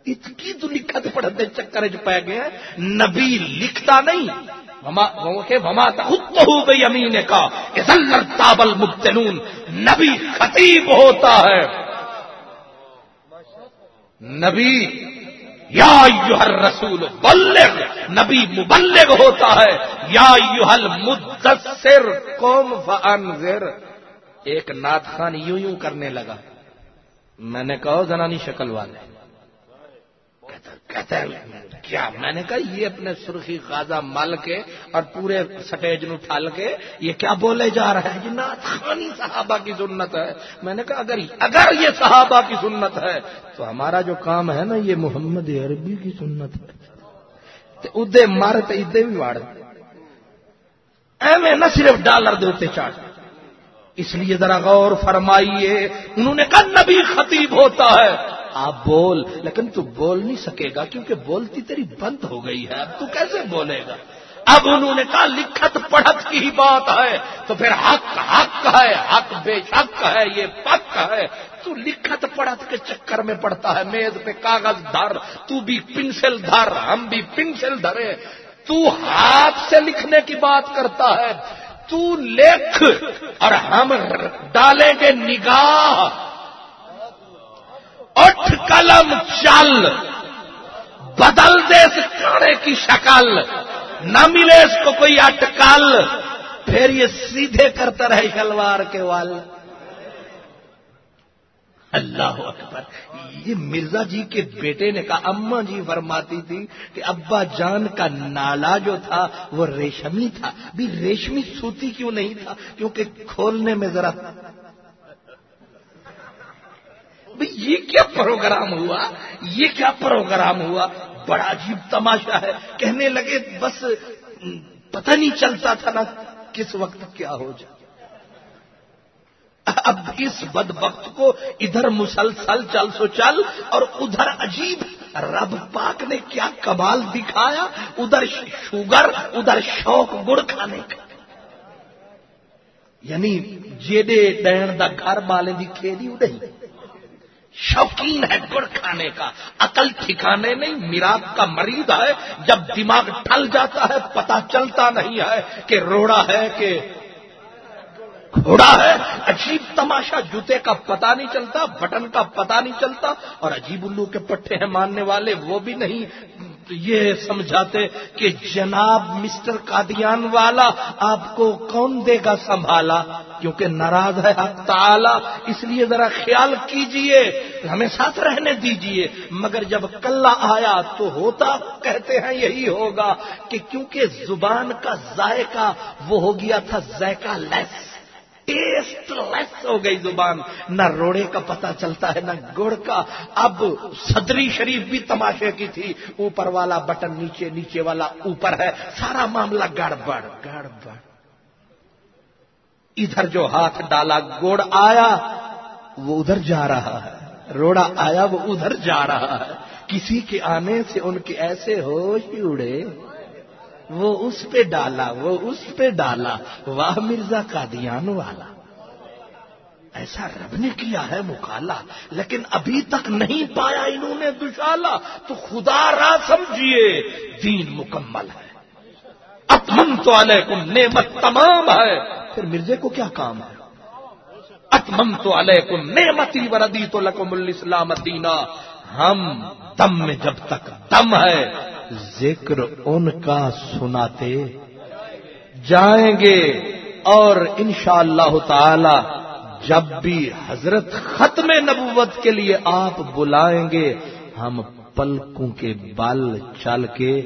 اتنی تو لکھت پڑھتے چکر چ پی گئے نبی لکھتا نہیں۔ وما خود ہو گئی امی تابل مبتنون نبی خطیب ہوتا ہے۔ نبی یا یوہر رسول بلغ، نبی مبلغ ہوتا ہے۔ یا یوہل مدثر قوم فانذر۔ ایک نات خان یوں یوں کرنے لگا۔ میں نے کہا زنانی شکل والے کہتا ہے کیا میں نے کہا، یہ اپنے سرخی خاضا مل کے اور پورے سٹیج نو ٹھال کے یہ کیا بولے جا رہا ہے؟ یہ نات خانی صحابہ کی سنت ہے۔ میں نے کہا، اگر اگر یہ صحابہ کی سنت ہے، تو ہمارا جو کام ہے نا، یہ محمد عربی کی سنت ہے۔ ادے مار تو ادے بھی واڑ ایویں نہ صرف ڈالر دے چاٹ۔ اس لیے ذرا غور فرمائیے، انہوں نے کہا، نبی خطیب ہوتا ہے۔ آپ بول، لیکن تو بول نہیں سکے گا کیونکہ بولتی تیری بند ہو گئی ہے، اب تو کیسے بولے گا؟ اب انہوں نے کہا، لکھت پڑھت کی ہی بات ہے، تو پھر حق حق ہے، حق بے شک ہے، یہ پک ہے۔ تو لکھت پڑھت کے چکر میں پڑتا ہے، میز پہ کاغذ دھر، تو بھی پنسل دھر، ہم بھی پنسل دھرے۔ تو ہاتھ سے لکھنے کی بات کرتا ہے، تو لکھ اور ہم ڈالیں گے نگاہ۔ اٹھ قلم چل۔ بدل دے اس کاڑے کی شکل۔ نہ ملے اس کو کوئی اٹکل۔ پھر یہ سیدھے کرتا رہے شلوار کے وال۔ اللہ اکبر۔ یہ مرزا جی کے بیٹے نے کہا اما جی فرماتی تھی کہ ابا جان کا نالا جو تھا، وہ ریشمی تھا۔ بھی ریشمی سوتی کیوں نہیں تھا؟ کیونکہ کھولنے میں ذرا یہ کیا پروگرام ہوا؟ یہ کیا پروگرام ہوا؟ بڑا عجیب تماشا ہے۔ کہنے لگے بس پتہ نہیں چلتا تھا نا کس وقت کیا ہو جائے۔ اب اس بد وقت کو ادھر مسلسل چل سو چل اور ادھر عجیب رب پاک نے کیا کمال دکھایا۔ ادھر شوگر، ادھر شوق گڑ کھانے کا۔ یعنی جیڈے ڈین دا گھر بالے دی کھیلی اڑی۔ شوقین ہے گڑ کھانے کا، عقل ٹھکانے نہیں میراب کا مریض ہے، جب دماغ ٹھل جاتا ہے پتا چلتا نہیں ہے کہ روڑا ہے کہ گھوڑا ہے۔ عجیب تماشا، جوتے کا پتا نہیں چلتا، بٹن کا پتا نہیں چلتا، اور عجیب الو کے پٹھے ہیں ماننے والے، وہ بھی نہیں۔ یہ سمجھاتے کہ جناب مسٹر قادیان والا آپ کو کون دے گا سنبھالا؟ کیونکہ ناراض ہے حق تعالی، اس لیے ذرا خیال کیجیے، ہمیں ساتھ رہنے دیجیے۔ مگر جب کلّا آیا تو ہوتا کہتے ہیں یہی ہوگا کہ کیونکہ زبان کا ذائقہ وہ ہو گیا تھا ذائقہ لیس۔ ٹیسٹ لیس ہو گئی زبان. نہ روڑے کا پتا چلتا ہے، نہ گڑ کا. اب صدری شریف بھی تماشے کی تھی. اوپر والا بٹن نیچے نیچے والا اوپر ہے. سارا معاملہ گڑبڑ گڑبڑ. ادھر جو ہاتھ ڈالا گوڑ آیا، وہ ادھر جا رہا ہے. روڑا آیا، وہ ادھر جا رہا ہے. کسی کے آنے سے ان کے ایسے ہوش اڑے۔ وہ اس پہ ڈالا، وہ اس پہ ڈالا۔ واہ مرزا قادیان والا۔ ایسا رب نے کیا ہے مکالا۔ لیکن ابھی تک نہیں پایا انہوں نے دشالا۔ تو خدا را سمجھیے، دین مکمل ہے۔ اتمن تو علیکم نعمت تمام ہے۔ پھر مرزے کو کیا کام ہے؟ اتمن تو علیکم نعمتی وردی تو لکم الاسلام دینا۔ ہم دم میں جب تک دم ہے، ذکر ان کا سناتے جائیں گے۔ اور انشاءاللہ اللہ تعالی جب بھی حضرت ختم نبوت کے لیے آپ بلائیں گے، ہم پلکوں کے بل چل کے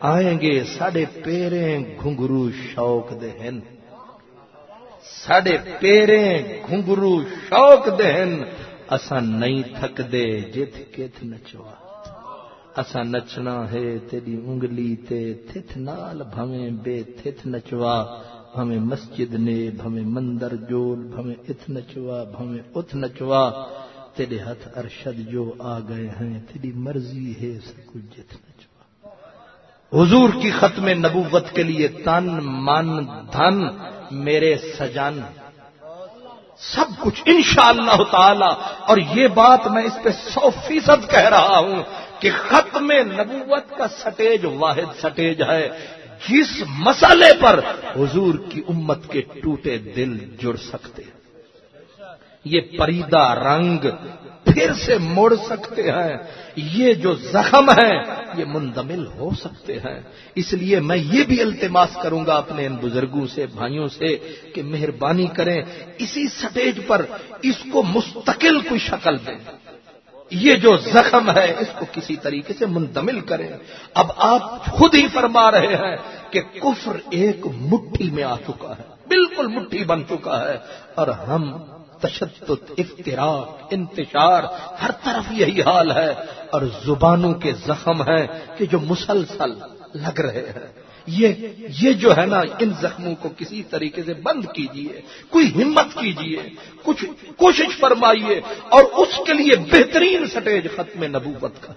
آئیں گے۔ ساڈے پیرے گھنگرو شوق دہن۔ ساڈے پیرے گھنگرو شوق دہن۔ اسا نہیں تھک دے جت کت نچوا۔ اسا نچنا ہے تیری انگلی تے تھت نال بھویں بے تھت نچوا۔ بھویں مسجد نے بھویں مندر جول، بھویں ات نچوا، بھویں ات نچوا۔ تیرے ہاتھ ارشد جو آ گئے ہیں، تیری مرضی ہے سب کچھ جت نچوا۔ حضور کی ختم نبوت کے لیے تن، من، دھن، میرے سجن۔ سب کچھ انشاءاللہ اللہ تعالی۔ اور یہ بات میں اس پہ سو فیصد کہہ رہا ہوں کہ ختم نبوت کا سٹیج واحد سٹیج ہے۔ جس مسئلے پر حضور کی امت کے ٹوٹے دل جڑ سکتے یہ پریدہ رنگ پھر سے مڑ سکتے ہیں۔ یہ جو زخم ہے یہ مندمل ہو سکتے ہیں۔ اس لیے میں یہ بھی التماس کروں گا اپنے ان بزرگوں سے، بھائیوں سے، کہ مہربانی کریں اسی سٹیج پر اس کو مستقل کوئی شکل دیں۔ یہ جو زخم ہے، اس کو کسی طریقے سے منتمل کریں۔ اب آپ خود ہی فرما رہے ہیں کہ کفر ایک مٹھی میں آ چکا ہے۔ بالکل مٹھی بن چکا ہے۔ اور ہم تشدد، افتراق، انتشار، ہر طرف یہی حال ہے اور زبانوں کے زخم ہیں کہ جو مسلسل لگ رہے ہیں۔ یہ یہ جو ہے نا، ان زخموں کو کسی طریقے سے بند کیجیے کوئی ہمت کیجیے کچھ کوشش فرمائیے اور اس کے لیے بہترین سٹیج ختم نبوت کا۔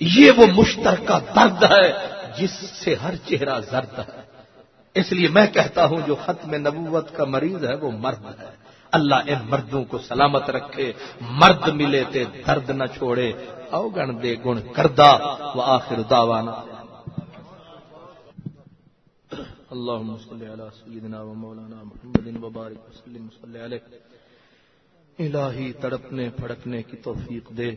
یہ وہ مشترکہ درد ہے جس سے ہر چہرہ زرد ہے۔ اس لیے میں کہتا ہوں، جو ختم نبوت کا مریض ہے، وہ مرد ہے۔ اللہ ان مردوں کو سلامت رکھے، مرد ملے تے درد نہ چھوڑے او گن دے گن کردہ وہ آخر داوانا اللهم صل على سيدنا ومولانا محمد وبارك وسلم، صلی علیہ۔ الہی تڑپنے، پھڑکنے کی توفیق دے۔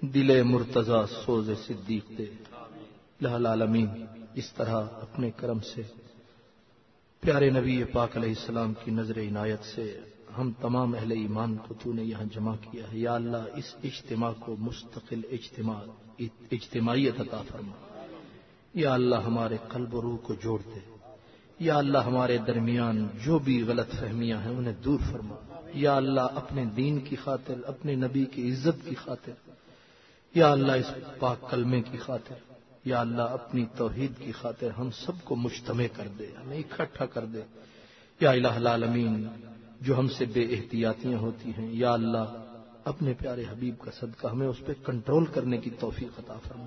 دل مرتضی، سوز صدیق دے۔ الہ العالمین، اس طرح اپنے کرم سے۔ پیارے نبی پاک علیہ السلام کی نظر عنایت سے ہم تمام اہل ایمان کو تو نے یہاں جمع کیا ہے۔ یا اللہ، اس اجتماع کو مستقل اجتماع، اجتماعیت عطا فرما۔ یا اللہ، ہمارے قلب و روح کو جوڑ دے۔ یا اللہ، ہمارے درمیان جو بھی غلط فہمیاں ہیں انہیں دور فرما۔ یا اللہ، اپنے دین کی خاطر، اپنے نبی کی عزت کی خاطر۔ یا اللہ، اس پاک کلمے کی خاطر۔ یا اللہ اپنی توحید کی خاطر ہم سب کو مجتمع کر دے، ہمیں اکٹھا کر دے۔ یا الہ العالمین، جو ہم سے بے احتیاطیاں ہوتی ہیں، یا اللہ اپنے پیارے حبیب کا صدقہ ہمیں اس پہ کنٹرول کرنے کی توفیق عطا فرما۔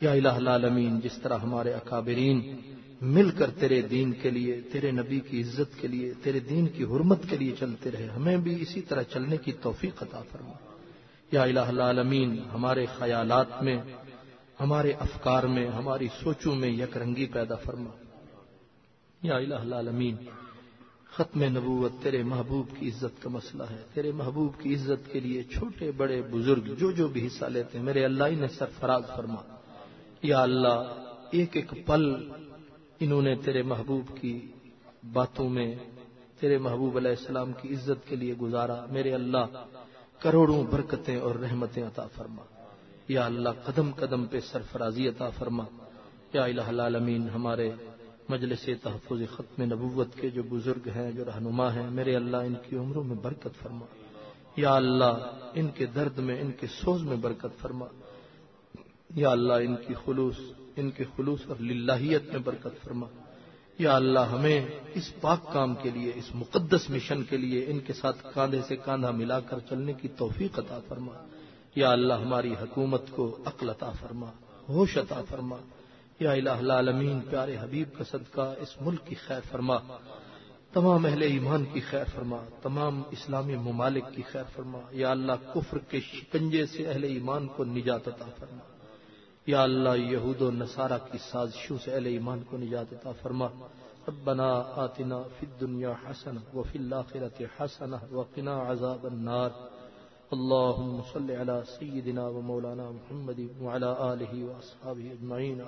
یا الہ العالمین، جس طرح ہمارے اکابرین مل کر تیرے دین کے لیے، تیرے نبی کی عزت کے لیے، تیرے دین کی حرمت کے لیے چلتے رہے، ہمیں بھی اسی طرح چلنے کی توفیق عطا فرما۔ یا الہ العالمین، ہمارے خیالات میں ہمارے افکار میں، ہماری سوچوں میں یک رنگی پیدا فرما۔ یا الہ العالمین، ختم نبوت تیرے محبوب کی عزت کا مسئلہ ہے۔ تیرے محبوب کی عزت کے لیے چھوٹے، بڑے، بزرگ جو جو بھی حصہ لیتے ہیں، میرے اللہ نے سرفراز فرما۔ یا اللہ، ایک ایک پل انہوں نے تیرے محبوب کی باتوں میں، تیرے محبوب علیہ السلام کی عزت کے لیے گزارا۔ میرے اللہ، کروڑوں برکتیں اور رحمتیں عطا فرما۔ یا اللہ قدم قدم پہ سرفرازی عطا فرما۔ یا الہ العالمین، ہمارے مجلس تحفظ ختم نبوت کے جو بزرگ ہیں، جو رہنما ہیں، میرے اللہ، ان کی عمروں میں برکت فرما۔ یا اللہ، ان کے درد میں، ان کے سوز میں برکت فرما۔ یا اللہ، ان کی خلوص، ان کے خلوص اور للہیت میں برکت فرما۔ یا اللہ، ہمیں اس پاک کام کے لیے، اس مقدس مشن کے لیے، ان کے ساتھ کاندھے سے کاندھا ملا کر چلنے کی توفیق عطا فرما۔ یا اللہ ہماری حکومت کو عقل عطا فرما، ہوش عطا فرما۔ یا الہ العالمین، پیارے حبیب کا صدقہ اس ملک کی خیر فرما۔ تمام اہل ایمان کی خیر فرما۔ تمام اسلامی ممالک کی خیر فرما۔ یا اللہ کفر کے شکنجے سے اہل ایمان کو نجات عطا فرما۔ یا اللہ یہود و نصارہ کی سازشوں سے اہل ایمان کو نجات عطا فرما۔ ربنا آتنا فی الدنیا حسنہ وفی الاخرت حسنہ وقنا عذاب النار۔ اللهم صل على سيدنا ومولانا محمد وعلى آله وأصحابه أجمعين.